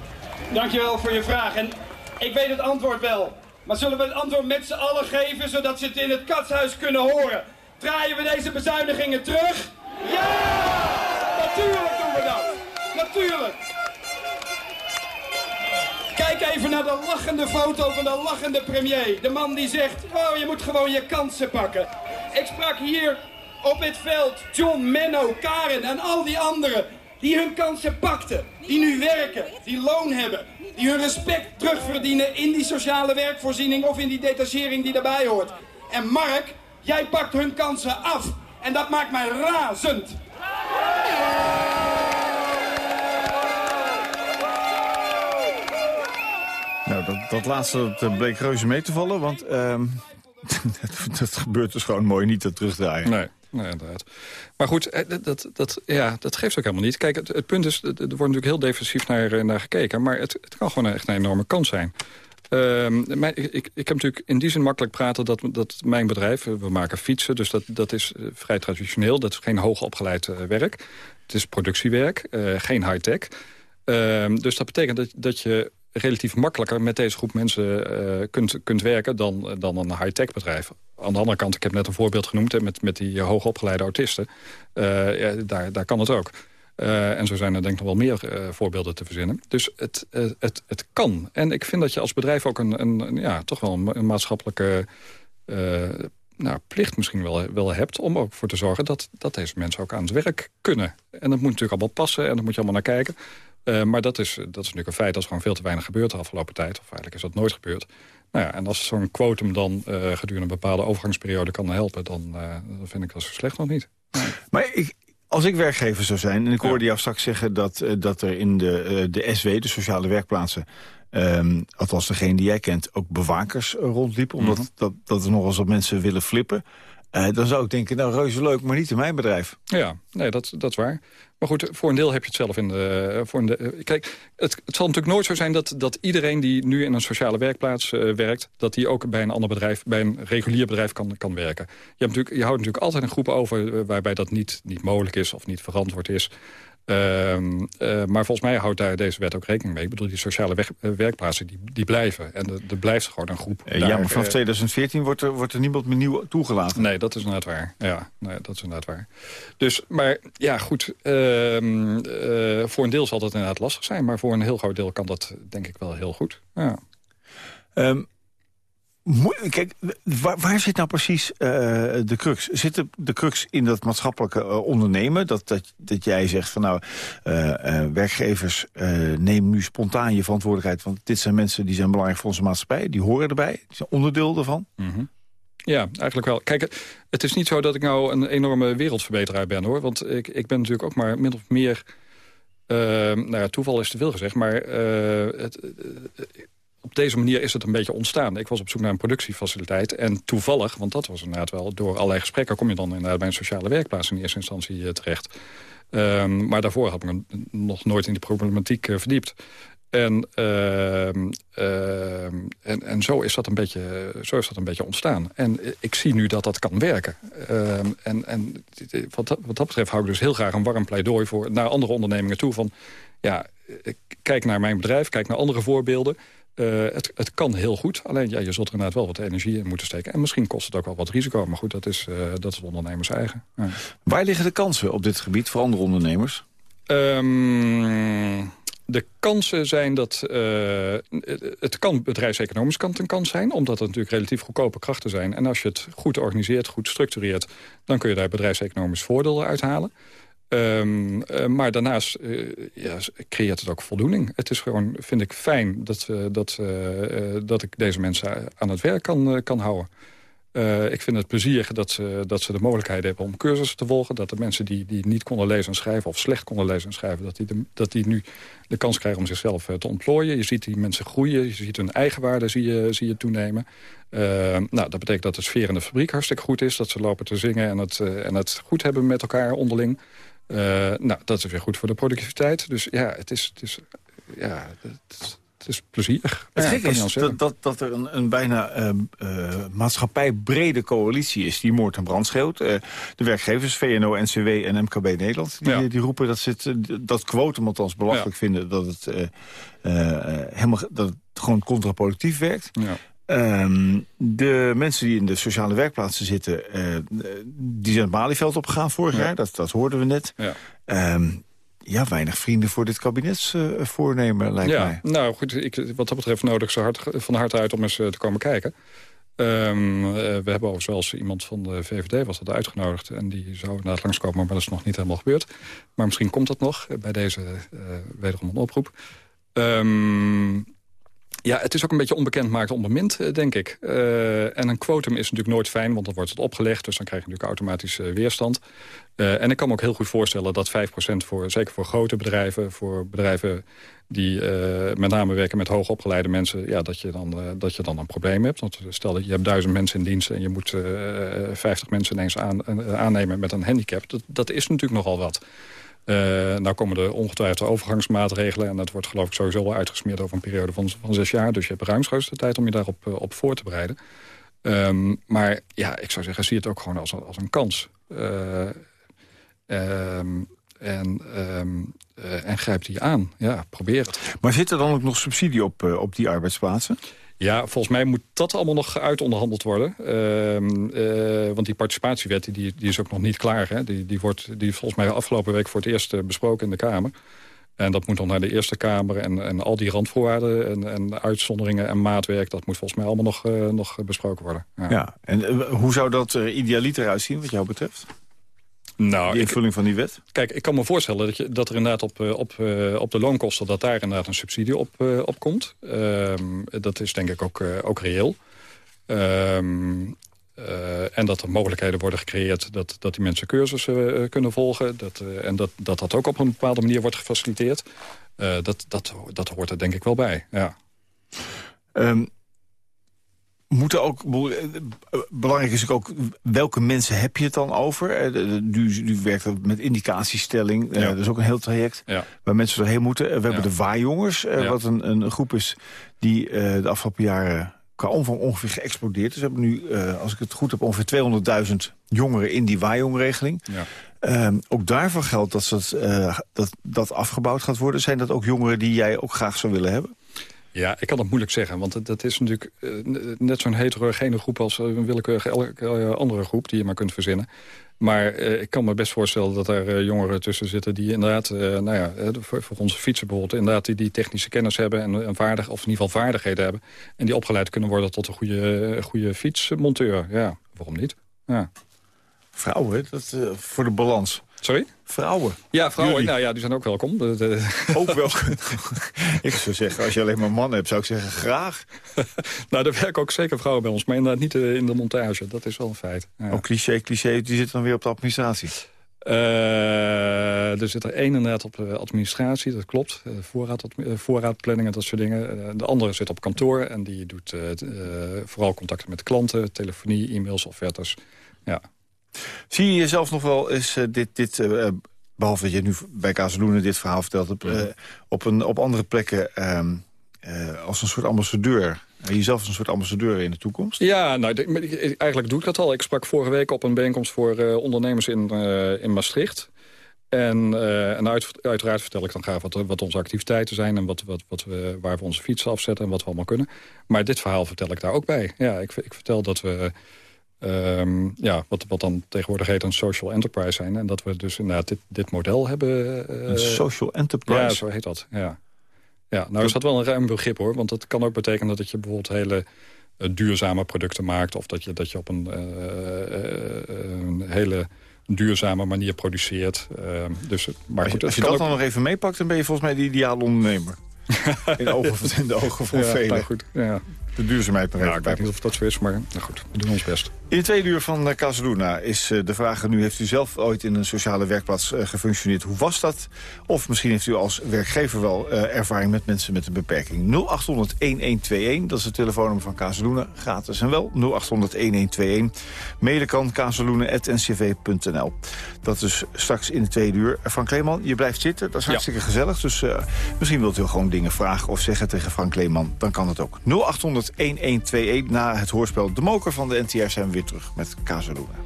dankjewel voor je vraag. En ik weet het antwoord wel. Maar zullen we het antwoord met z'n allen geven, zodat ze het in het katshuis kunnen horen? Draaien we deze bezuinigingen terug? Ja! Natuurlijk doen we dat! Natuurlijk! Kijk even naar de lachende foto van de lachende premier. De man die zegt, oh je moet gewoon je kansen pakken. Ik sprak hier op het veld John, Menno, Karen en al die anderen die hun kansen pakten. Die nu werken, die loon hebben. Die hun respect terugverdienen in die sociale werkvoorziening of in die detachering die daarbij hoort. En Mark, jij pakt hun kansen af. En dat maakt mij razend. Nou, dat, dat laatste dat bleek reuze mee te vallen, want um, dat, dat, gebeurt dus gewoon mooi niet te terugdraaien. Nee. Nee, inderdaad. Maar goed, dat, dat, ja, dat geeft ook helemaal niet. Kijk, het, punt is, er wordt natuurlijk heel defensief naar, naar gekeken... maar het, het kan gewoon echt een enorme kans zijn. Um, ik, ik heb natuurlijk in die zin makkelijk praten dat, dat mijn bedrijf... we maken fietsen, dus dat, dat is vrij traditioneel. Dat is geen hoogopgeleid uh, werk. Het is productiewerk, uh, geen high-tech. Um, dus dat betekent dat, dat je relatief makkelijker met deze groep mensen kunt, kunt werken dan, dan een high-tech bedrijf. Aan de andere kant, ik heb net een voorbeeld genoemd hè, met, met die hoogopgeleide autisten. Ja, daar, daar kan het ook. Uh, en zo zijn er denk ik nog wel meer uh, voorbeelden te verzinnen. Dus het, uh, het, het kan. En ik vind dat je als bedrijf ook een, een ja, toch wel een, maatschappelijke nou, plicht misschien wel, wel hebt... om ook voor te zorgen dat, dat deze mensen ook aan het werk kunnen. En dat moet natuurlijk allemaal passen en daar moet je allemaal naar kijken. Maar dat is, dat is natuurlijk een feit. Dat is gewoon veel te weinig gebeurd de afgelopen tijd. Of eigenlijk is dat nooit gebeurd. Nou ja, en als zo'n quotum dan gedurende een bepaalde overgangsperiode kan helpen... dan, dan vind ik dat zo slecht nog niet. Maar ik, als ik werkgever zou zijn, en ik hoorde jou straks zeggen... dat, dat er in de, de SW, de sociale werkplaatsen... Um, althans degene die jij kent, ook bewakers rondliepen... omdat mm -hmm. dat, dat er nog eens wat mensen willen flippen... Uh, dan zou ik denken, nou reuze leuk, maar niet in mijn bedrijf. Ja, nee, dat, dat is waar. Maar goed, voor een deel heb je het zelf in de... Voor een de, kijk, het, het zal natuurlijk nooit zo zijn dat, dat iedereen die nu in een sociale werkplaats werkt... dat die ook bij een ander bedrijf, bij een regulier bedrijf kan, kan werken. Je, hebt natuurlijk, je houdt natuurlijk altijd een groep over waarbij dat niet, niet mogelijk is of niet verantwoord is. Uh, uh, maar volgens mij houdt daar deze wet ook rekening mee. Ik bedoel, die sociale weg, uh, werkplaatsen die, die blijven. En er blijft gewoon een groep. ja, daar, maar vanaf 2014 wordt er, wordt er niemand meer nieuw toegelaten. Nee, dat is inderdaad waar. Ja, nee, dat is inderdaad waar. Dus, maar ja, goed. Ehm, voor een deel zal dat inderdaad lastig zijn. Maar voor een heel groot deel kan dat denk ik wel heel goed. Ja. Um, Kijk, waar, zit nou precies uh, de crux? Zit de, de crux in dat maatschappelijke uh, ondernemen? Dat, dat, dat jij zegt van nou, uh, werkgevers neem nu spontaan je verantwoordelijkheid... want dit zijn mensen die zijn belangrijk voor onze maatschappij. Die horen erbij, die zijn onderdeel ervan. Mm -hmm. Ja, eigenlijk wel. Kijk, het is niet zo dat ik nou een enorme wereldverbeteraar ben, hoor. Want ik, ik ben natuurlijk ook maar min of meer... nou ja, toeval is te veel gezegd, maar het, op deze manier is het een beetje ontstaan. Ik was op zoek naar een productiefaciliteit. En toevallig, want dat was inderdaad wel... door allerlei gesprekken kom je dan inderdaad bij sociale werkplaats... in eerste instantie uh, terecht. Um, maar daarvoor had ik me nog nooit in die problematiek uh, verdiept. En, uh, en, en zo, is dat een beetje, zo is dat een beetje ontstaan. En ik zie nu dat dat kan werken. Ehm, en en wat, dat, wat betreft hou ik dus heel graag een warm pleidooi voor... naar andere ondernemingen toe van... ja, kijk naar mijn bedrijf, kijk naar andere voorbeelden... Uh, het, het, kan heel goed, alleen ja, je zult er inderdaad wel wat energie in moeten steken. En misschien kost het ook wel wat risico, maar goed, dat is, uh, dat is de ondernemers eigen. Ja. Waar liggen de kansen op dit gebied voor andere ondernemers? Um, de kansen zijn dat... Uh, het kan bedrijfseconomisch kan een kans zijn... omdat het natuurlijk relatief goedkope krachten zijn. En als je het goed organiseert, goed structureert... dan kun je daar bedrijfseconomisch voordeel uithalen. Um, uh, maar daarnaast uh, ja, creëert het ook voldoening. Het is gewoon, vind ik, fijn dat, uh, dat, dat ik deze mensen aan het werk kan, kan houden. ik vind het plezier dat ze, dat ze de mogelijkheid hebben om cursussen te volgen. Dat de mensen die, die niet konden lezen en schrijven of slecht konden lezen en schrijven... dat die, dat die nu de kans krijgen om zichzelf te ontplooien. Je ziet die mensen groeien, je ziet hun eigenwaarde zie je, zie je toenemen. nou, dat betekent dat de sfeer in de fabriek hartstikke goed is. Dat ze lopen te zingen en het, en het goed hebben met elkaar onderling. Uh, nou, dat is weer goed voor de productiviteit. Dus ja, het is, het is, ja, het is, het is plezierig. Het ja, gek is dat, dat, dat, er een, een bijna uh, uh, maatschappijbrede coalitie is die moord en brand scheelt. Uh, de werkgevers, VNO, NCW en MKB Nederland, die, ja. die roepen dat ze het, dat quotum althans belachelijk ja. vinden. Dat het, helemaal, dat het gewoon contraproductief werkt. Um, de mensen die in de sociale werkplaatsen zitten... Uh, die zijn het Malieveld opgegaan vorig ja. jaar, dat, dat hoorden we net. Ja. Um, ja, weinig vrienden voor dit kabinetsvoornemen, uh, lijkt ja, mij. Nou goed, ik, wat dat betreft nodig ze hard, van harte uit om eens uh, te komen kijken. Um, uh, we hebben overigens wel eens iemand van de VVD was dat uitgenodigd. En die zou inderdaad langskomen, maar dat is nog niet helemaal gebeurd. Maar misschien komt dat nog bij deze wederom een oproep. Um, ja, het is ook een beetje onbekend maakt onbemind, denk ik. Uh, en een quotum is natuurlijk nooit fijn, want dan wordt het opgelegd. Dus dan krijg je natuurlijk automatisch uh, weerstand. En ik kan me ook heel goed voorstellen dat 5% voor, zeker voor grote bedrijven... voor bedrijven die met name werken met hoogopgeleide mensen... Ja, dat, je dan, dat je dan een probleem hebt. Want stel dat je hebt duizend mensen in dienst... en je moet 50 mensen ineens aan, aannemen met een handicap. Dat, dat is natuurlijk nogal wat. Uh, nou komen er ongetwijfeld overgangsmaatregelen... en dat wordt geloof ik sowieso wel uitgesmeerd over een periode van, van zes jaar. Dus je hebt ruimschoots de tijd om je daarop uh, op voor te bereiden. Um, maar ja, ik zou zeggen, zie het ook gewoon als, als een kans. Uh, um, en, um, en grijp die aan. Ja, probeer het. Maar zit er dan ook nog subsidie op, op die arbeidsplaatsen? Ja, volgens mij moet dat allemaal nog uitonderhandeld worden. Uh, uh, want die participatiewet die, die is ook nog niet klaar. Hè? Die, die, wordt, die volgens mij afgelopen week voor het eerst uh, besproken in de Kamer. En dat moet dan naar de Eerste Kamer. En, en al die randvoorwaarden en, en uitzonderingen en maatwerk... dat moet volgens mij allemaal nog, uh, nog besproken worden. Ja, ja. en hoe zou dat er idealiter uitzien wat jou betreft? Nou, die invulling ik, van die wet? Kijk, ik kan me voorstellen dat, je, dat er inderdaad op, op, op de loonkosten... dat daar inderdaad een subsidie op, op komt. Um, dat is denk ik ook, ook reëel. Um, uh, en dat er mogelijkheden worden gecreëerd... dat, dat die mensen cursussen uh, kunnen volgen. Dat, en dat, dat dat ook op een bepaalde manier wordt gefaciliteerd. dat, dat, dat hoort er denk ik wel bij, ja. Um, moeten ook, belangrijk is ook welke mensen heb je het dan over? Nu, nu werkt dat met indicatiestelling. Ja. dat is ook een heel traject ja. waar mensen doorheen moeten. We hebben ja. de waarjongers, wat een, een groep is die de afgelopen jaren qua omvang ongeveer geëxplodeerd is. We hebben nu, als ik het goed heb, ongeveer 200.000 jongeren in die waarjongregeling. Ja. Um, ook daarvan geldt dat, uh, dat dat afgebouwd gaat worden. Zijn dat ook jongeren die jij ook graag zou willen hebben? Ja, ik kan dat moeilijk zeggen, want dat is natuurlijk uh, net zo'n heterogene groep als een willekeurige elke andere groep die je maar kunt verzinnen. Maar ik kan me best voorstellen dat er jongeren tussen zitten... die inderdaad, nou ja, voor, onze fietsen bijvoorbeeld... inderdaad die, technische kennis hebben en, en vaardig, of in ieder geval vaardigheden hebben... en die opgeleid kunnen worden tot een goede, goede fietsmonteur. Ja, waarom niet? Ja. Vrouwen, dat, voor de balans. Sorry? Vrouwen. Ja, vrouwen. Nou ja, die zijn ook welkom. Ook welkom. ik zou zeggen, als je alleen maar mannen hebt, zou ik zeggen graag. nou, er werken ook zeker vrouwen bij ons, maar inderdaad niet in de montage. Dat is wel een feit. Ja. Ook cliché, cliché, die zit dan weer op de administratie. Uh, er zit er één inderdaad op administratie, dat klopt. voorraad, voorraadplanningen, dat soort dingen. de andere zit op kantoor en die doet vooral contacten met klanten, telefonie, e-mails, offertes. Ja. Zie je jezelf nog wel eens uh, dit, dit uh, behalve dat je nu bij Kazeloenen dit verhaal vertelt... Op, uh, op, een, op andere plekken uh, als een soort ambassadeur... jezelf als een soort ambassadeur in de toekomst? Ja, nou, eigenlijk doe ik dat al. Ik sprak vorige week op een bijeenkomst voor ondernemers in, in Maastricht. En, en uit, uiteraard vertel ik dan graag wat, wat, onze activiteiten zijn... en wat, wat, wat we, waar we onze fietsen afzetten en wat we allemaal kunnen. Maar dit verhaal vertel ik daar ook bij. Ja, ik, ik vertel dat we Um, ja, wat, wat dan tegenwoordig heet een social enterprise zijn. En dat we dus inderdaad dit, dit model hebben. Uh, een social enterprise? Ja, zo heet dat. Ja, ja nou is dat wel een ruim begrip hoor. Want dat kan ook betekenen dat je bijvoorbeeld hele uh, duurzame producten maakt. Of dat je, dat je op een, uh, een hele duurzame manier produceert. Ehm, dus, maar als je, als je dat dan nog even meepakt, dan ben je volgens mij de ideale ondernemer. in, de ogen, in de ogen van ja, velen. Nou goed, ja de duurzaamheid nog ja, ik weet niet of dat zo is, maar nou goed, we doen ons best. In de tweede uur van uh, Casaluna is uh, de vraag... nu heeft u zelf ooit in een sociale werkplaats uh, gefunctioneerd. Hoe was dat? Of misschien heeft u als werkgever wel ervaring met mensen met een beperking. 0800-1121, dat is het telefoonnummer van Casaluna. Gratis en wel, 0800-1121. Mailen kan casaluna.ncv.nl. Dat is straks in de tweede uur. Frank Leeman, je blijft zitten. Dat is hartstikke ja. gezellig. Dus misschien wilt u gewoon dingen vragen of zeggen tegen Frank Leeman. Dan kan het ook. 0800 1121. Na het hoorspel De Moker van de NTR zijn we weer terug met Casaluna.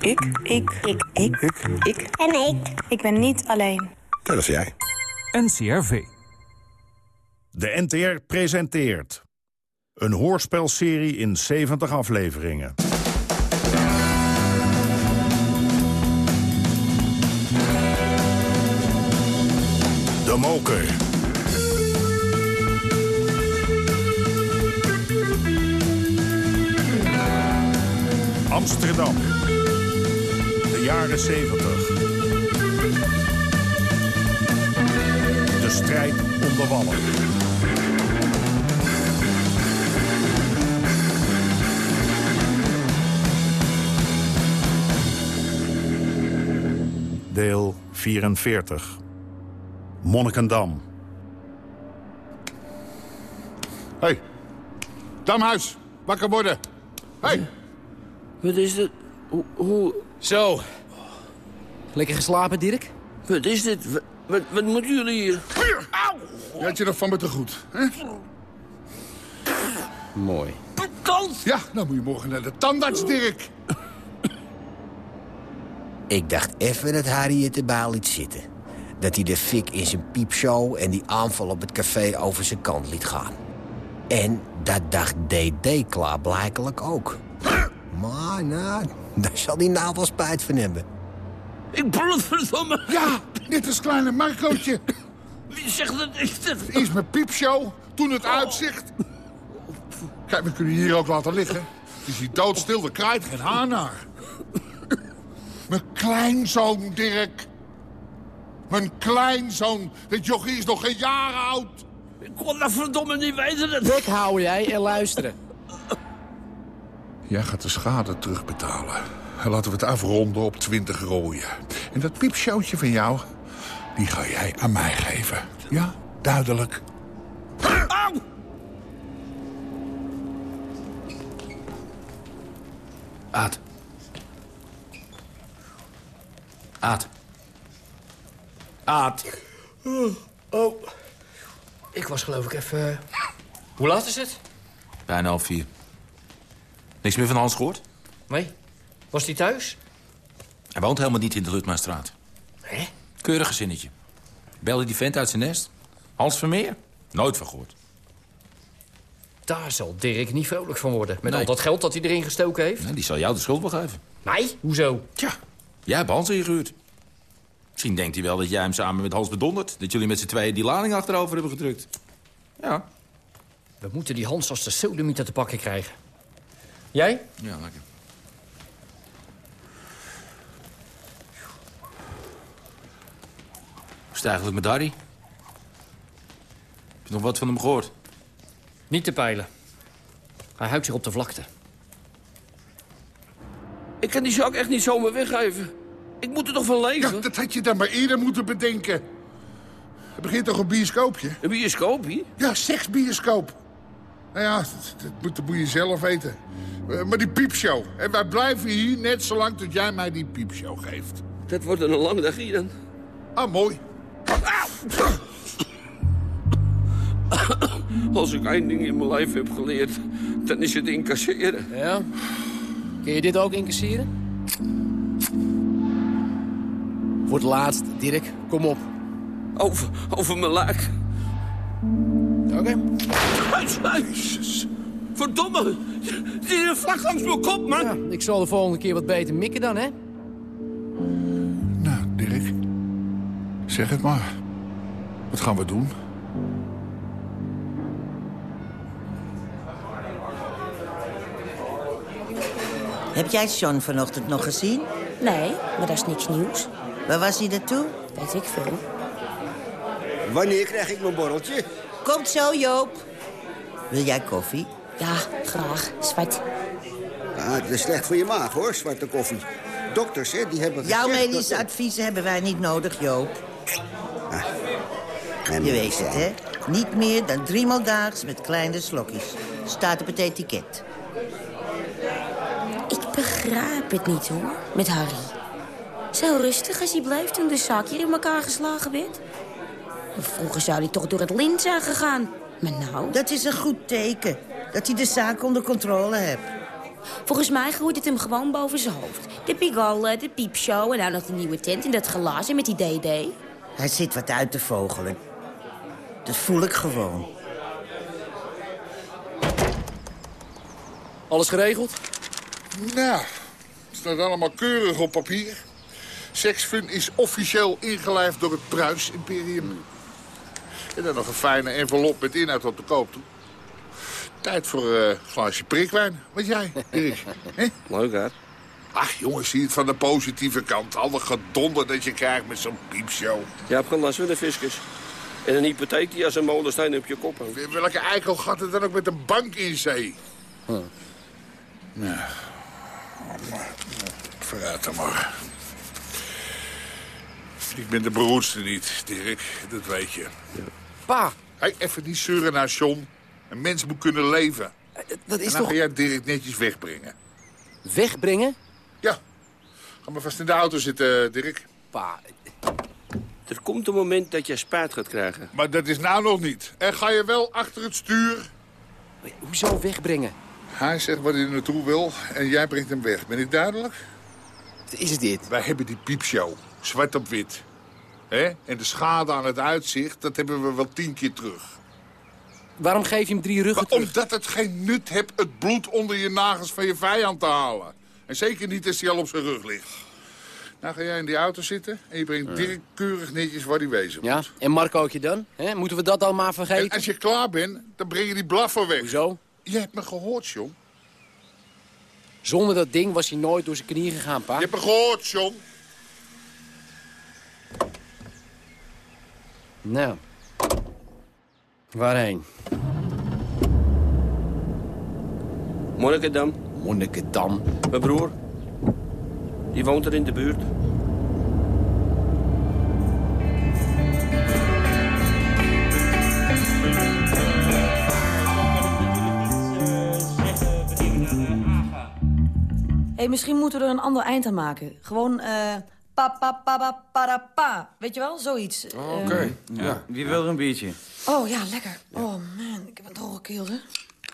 Ik. Ik. Ik. Ik. Ik. En ik. Ik ben niet alleen. Dat is jij. NCRV. De NTR presenteert... een hoorspelserie in 70 afleveringen. De Moker. Amsterdam. De jaren 70. De strijd om de wallen. Deel 44. Monnikendam. Hé, hey, Damhuis, wakker worden. Hé. Hey. Wat is dit? Hoe, hoe... Zo. Lekker geslapen, Dirk? Wat is dit? Wat, wat, wat moeten jullie hier? Auw! Je had je nog van me te goed, hè? Mooi. Tand! Ja, dan moet je morgen naar de tandarts, Dirk. Ik dacht even dat Harry het erbij liet zitten. Dat hij de fik in zijn piepshow en die aanval op het café over zijn kant liet gaan. En dat dacht DD klaarblijkelijk ook. Maar nou, daar zal hij nou wel spijt van hebben. Ik bloedverdomme. Ja, dit is kleine Marcootje. Wie zegt dat dat... Eerst mijn piepshow, toen het uitzicht. Kijk, we kunnen hier ook laten liggen. Is hij doodstil, er kraait geen haar naar. Mijn kleinzoon, Dirk. Mijn kleinzoon. Dat jochie is nog geen jaar oud. Ik kon dat verdomme niet weten. Dat... Bek houden jij en luisteren. Jij gaat de schade terugbetalen. Laten we het afronden op 20 rooien. En dat piepshowtje van jou, die ga jij aan mij geven. Ja, duidelijk. Au! Aad. Aad. Aad. Oh. Ik was geloof ik even... Hoe laat is het? Bijna half vier. Niks meer van Hans gehoord? Nee. Was hij thuis? Hij woont helemaal niet in de Lutmaanstraat. Hé? Keurig gezinnetje. Belde die vent uit zijn nest? Hans Vermeer? Nooit van gehoord. Daar zal Dirk niet vrolijk van worden. Met Nee. al dat geld dat hij erin gestoken heeft. Nou, die zal jou de schuld wel geven. Nee? Hoezo? Tja, jij hebt Hans ingehuurd. Misschien denkt hij wel dat jij hem samen met Hans bedondert. Dat jullie met z'n tweeën die lading achterover hebben gedrukt. Ja. We moeten die Hans als de sodemieter te pakken krijgen. Jij? Ja, lekker. Hoe is het eigenlijk met Harry? Heb je nog wat van hem gehoord? Niet te peilen. Hij houdt zich op de vlakte. Ik kan die zak echt niet zomaar weggeven. Ik moet er toch van leven? Ja, dat had je dan maar eerder moeten bedenken. Er begint toch een bioscoopje? Een bioscoopje? Ja, seksbioscoop. Nou ja, dat, dat moet, dat moet je zelf weten. Eh, maar die piepshow. En wij blijven hier net zolang tot jij mij die piepshow geeft. Dat wordt een lange dag hier dan. Ah, mooi. Als ik één ding in mijn leven heb geleerd, dan is het incasseren. Ja? Kun je dit ook incasseren? Voor het laatst, Dirk. Kom op. Over, over mijn laak. Oké. Jezus. Verdomme. Is een vlag langs mijn kop, man. Ja, ik zal de volgende keer wat beter mikken dan, hè? Nou, Dirk. Zeg het maar. Wat gaan we doen? Heb jij John vanochtend nog gezien? Nee, maar dat is niks nieuws. Waar was hij naartoe? Weet ik veel. Wanneer krijg ik mijn borreltje? Komt zo, Joop. Wil jij koffie? Ja, graag. Zwart. Ah, het is slecht voor je maag, hoor, zwarte koffie. Dokters, hè, die hebben Jouw medische dat- adviezen hebben wij niet nodig, Joop. En Je weet het, hè? Niet meer dan driemaal daags met kleine slokjes. Staat op het etiket. Ik begrijp het niet, hoor. Met Harry. Zo rustig als hij blijft toen de zaak hier in elkaar geslagen werd. Vroeger zou hij toch door het lint zijn gegaan. Maar nou... Dat is een goed teken. Dat hij de zaak onder controle hebt. Volgens mij groeit het hem gewoon boven zijn hoofd. De pigalle, de piepshow en nou nog de nieuwe tent in dat glazen met die DD. Hij zit wat uit te vogelen. Dat voel ik gewoon. Alles geregeld? Nou, het staat allemaal keurig op papier. Seksfun is officieel ingelijfd door het Pruis-imperium. En dan nog een fijne envelop met inhoud op de koop toe. Tijd voor eh, een glaasje prikwijn. Wat jij, Erik? Leuk, hè? Ach, jongens, zie het van de positieve kant. Alle gedonder dat je krijgt met zo'n piepshow. Je hebt geen last van de fiscus. En een hypotheek die als een molensteen op je kop hangt. Welke eikel gaat er dan ook met een bank in zee? Nou, vooruit dan maar. Ik ben de beroerdste niet, Dirk. Dat weet je. Pa! Hey, even die zeuren naar John. Een mens moet kunnen leven. Dat is en dan toch... ga jij Dirk netjes wegbrengen. Wegbrengen? Ja. Ga maar vast in de auto zitten, Dirk. Pa, Er komt een moment dat je spijt gaat krijgen. Maar dat is nou nog niet. En ga je wel achter het stuur? hoezo wegbrengen? Hij zegt waar hij naartoe wil en jij brengt hem weg. Ben ik duidelijk? Wat is dit? Wij hebben die piepshow. Zwart op wit. hè? En de schade aan het uitzicht, dat hebben we wel tien keer terug. Waarom geef je hem drie ruggen Maar terug? omdat het geen nut hebt het bloed onder je nagels van je vijand te halen. En zeker niet als hij al op zijn rug ligt. Nou ga jij in die auto zitten en je brengt Dirk keurig netjes waar hij wezen moet. Ja, en Marcootje dan? Hè? Moeten we dat dan maar vergeten? En als je klaar bent, dan breng je die blaffer weg. Hoezo? Je hebt me gehoord, John. Zonder dat ding was hij nooit door zijn knieën gegaan, pa. Je hebt me gehoord, John. Nou. Waarheen? Monnikendam. Monnikendam. Mijn broer. Die woont er in de buurt. hey, misschien moeten we er een ander eind aan maken. Gewoon eh pa pa pa pa para pa. Weet je wel, zoiets. Oké. Eh, Ja. Wie wil er een biertje? oh ja, lekker. Oh man, ik heb een droge keel, hè.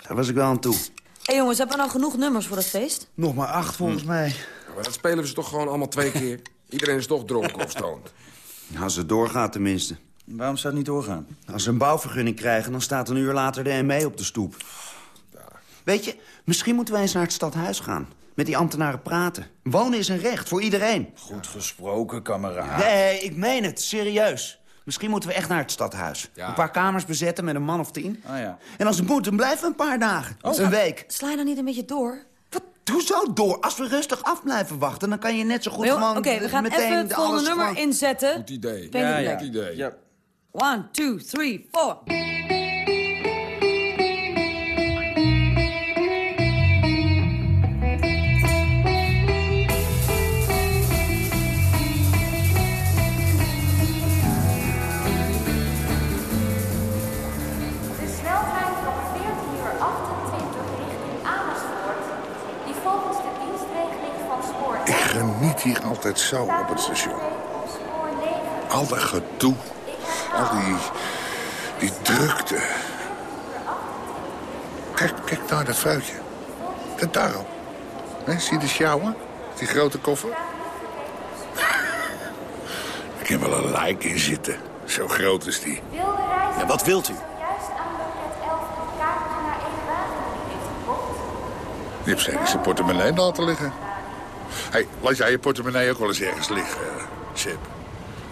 Daar was ik wel aan toe. hey, jongens, hebben we nou genoeg nummers voor dat feest? Nog maar acht volgens mij. Ja, maar dat spelen we ze toch gewoon allemaal twee keer? Iedereen is toch dronken of stoned? Als het doorgaat tenminste. Waarom zou het niet doorgaan? Als ze een bouwvergunning krijgen, dan staat een uur later de ME op de stoep. Weet je, misschien moeten wij eens naar het stadhuis gaan. Met die ambtenaren praten. Wonen is een recht, voor iedereen. Goed gesproken, kameraad. Nee, ik meen het, serieus. Misschien moeten we echt naar het stadhuis. Een paar kamers bezetten met een man of tien. Ah, ja. En als het moet, dan blijven we een paar dagen. een week. Sla je dan niet een beetje door? Hoezo door? Als we rustig af blijven wachten, dan kan je net zo goed Wil- gewoon... Oké, we gaan meteen even het de volgende nummer gewoon- inzetten. Goed idee. Ben ja, ja. Goed idee. Ja. One, two, three, four. Altijd zo op het station. Al dat gedoe. Al die, die drukte. Kijk, kijk naar dat vrouwtje. Dat daar al. Hè, zie je de sjouwen? Die grote koffer? Ik heb wel een lijk in zitten. Zo groot is die. Ja, wat wilt u? juist aan loket 11 een kaartje naar Erewageningen heeft geboekt. Je hebt zijn portemonnee laten liggen. Hey, laat jij je portemonnee ook wel eens ergens liggen, eh, Sip.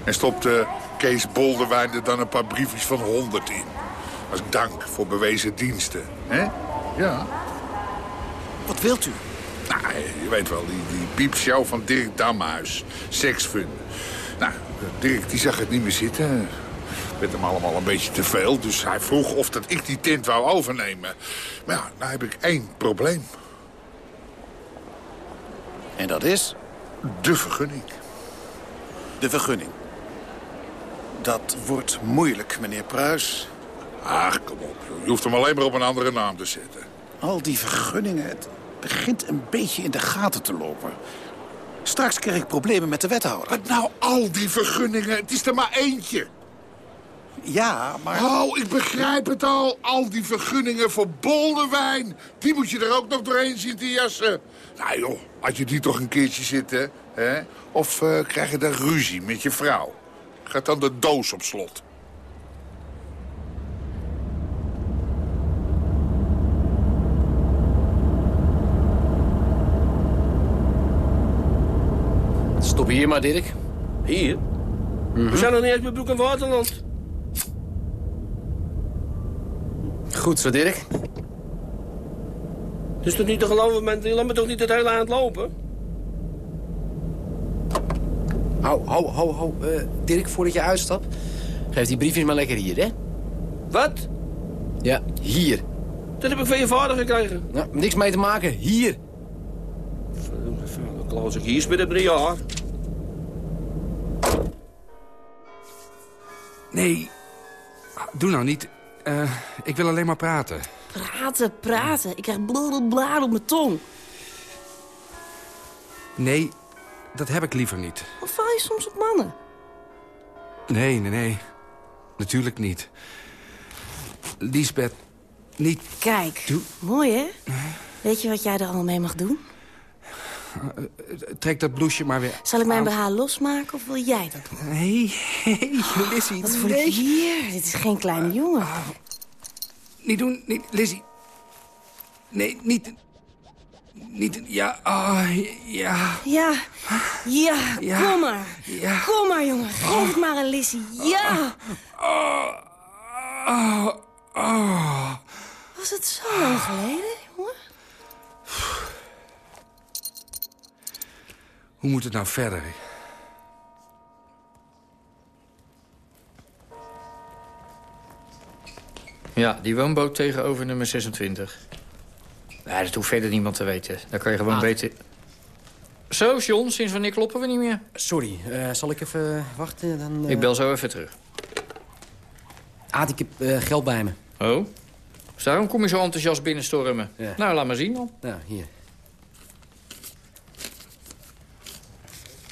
En stopt eh, Kees Boldewijn er dan een paar briefjes van 100 in. Als dank voor bewezen diensten. hè? Ja. Wat wilt u? Nou, je weet wel, die, die piepshow van Dirk Damhuis. Seksfun. Nou, Dirk die zag het niet meer zitten. Werd hem allemaal een beetje te veel. Dus hij vroeg of dat ik die tent wou overnemen. Maar ja, nou heb ik één probleem. En dat is? De vergunning. De vergunning. Dat wordt moeilijk, meneer Pruis. Ach, kom op. Je hoeft hem alleen maar op een andere naam te zetten. Al die vergunningen, het begint een beetje in de gaten te lopen. Straks krijg ik problemen met de wethouder. Wat nou al die vergunningen? Het is er maar eentje. Ja, maar... Oh, ik begrijp het al. Al die vergunningen voor Boldewijn. Die moet je er ook nog doorheen zien te jassen. Nou joh, had je die toch een keertje zitten, hè? Of eh, krijg je daar ruzie met je vrouw? Gaat dan de doos op slot? Stop hier maar, Dirk. Hier? We zijn nog niet eens bij Broek en Waterland. Goed zo, Dirk. Het is toch niet te geloven, mensen? Laat me toch niet het hele eind lopen? Hou, hou, hou, hou. Eh, Dirk, voordat je uitstapt, geef die briefjes maar lekker hier, hè? Wat? Ja, hier. Dat heb ik van je vader gekregen. Nou, niks mee te maken. Hier. Dan klaus ik hier binnen drie jaar. Nee, doe nou niet. Eh, ik wil alleen maar praten. Praten, praten. Ik krijg blablabla op mijn tong. Nee, dat heb ik liever niet. Of val je soms op mannen? Nee, nee, nee. Natuurlijk niet. Liesbeth, niet... Kijk, Doe- mooi hè? Weet je wat jij er allemaal mee mag doen? Eh, Trek dat blouseje maar weer Zal ik mijn. BH losmaken of wil jij dat doen? Nee, nee, Lizzie, Wat ik nee. hier? Dit is geen kleine jongen. Niet doen, niet, Lizzie. Nee, niet... Niet... Ja, ah, ja. Ja, ja, Ja. kom maar. Ja. Kom maar, jongen. Geef het maar aan Lissy. Ja. Oh, oh. Was het zo lang geleden, jongen? Hoe moet het nou verder? Ja, die woonboot tegenover nummer 26. Nee, dat hoeft verder niemand te weten. Dan kan je gewoon Ah. beter... Zo, John, sinds wanneer kloppen we niet meer? Sorry, eh, zal ik even wachten? Dan, eh, Ik bel zo even terug. Aad, ik heb eh, geld bij me. Oh? Dus daarom kom je zo enthousiast binnenstormen? Ja. Nou, laat maar zien dan. Ja, hier.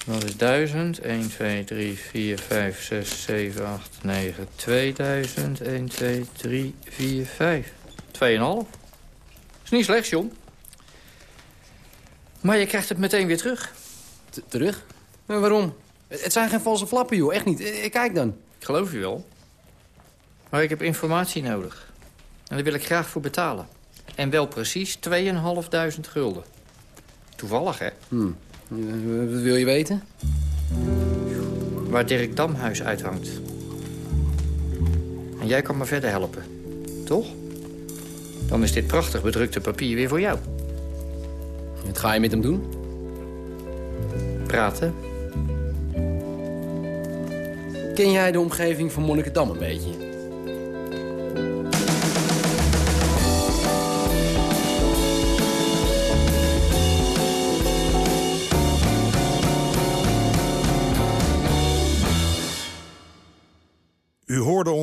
Dat is 1000. 1, 2, 3, 4, 5, 6, 7, 8, 9, 2000. 1, 2, 3, 4, 5. 2,5. Is niet slecht, John. Maar je krijgt het meteen weer terug. T- terug? Maar waarom? Het zijn geen valse flappen, joh. Echt niet. Eh, Kijk dan. Ik geloof je wel. Maar ik heb informatie nodig. En daar wil ik graag voor betalen. En wel precies 2.500 gulden. Toevallig, hè? Hmm. Eh, Wat wil je weten? Waar Dirk Damhuis uithangt. En jij kan me verder helpen. Toch? Dan is dit prachtig bedrukte papier weer voor jou. Wat ga je met hem doen? Praten. Ken jij de omgeving van Monnikendam een beetje?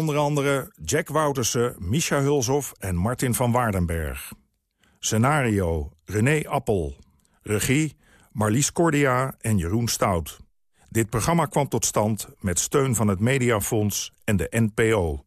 Onder andere Jack Woutersen, Misha Hulshoff en Martin van Waardenberg. Scenario René Appel. Regie Marlies Cordia en Jeroen Stout. Dit programma kwam tot stand met steun van het Mediafonds en de NPO.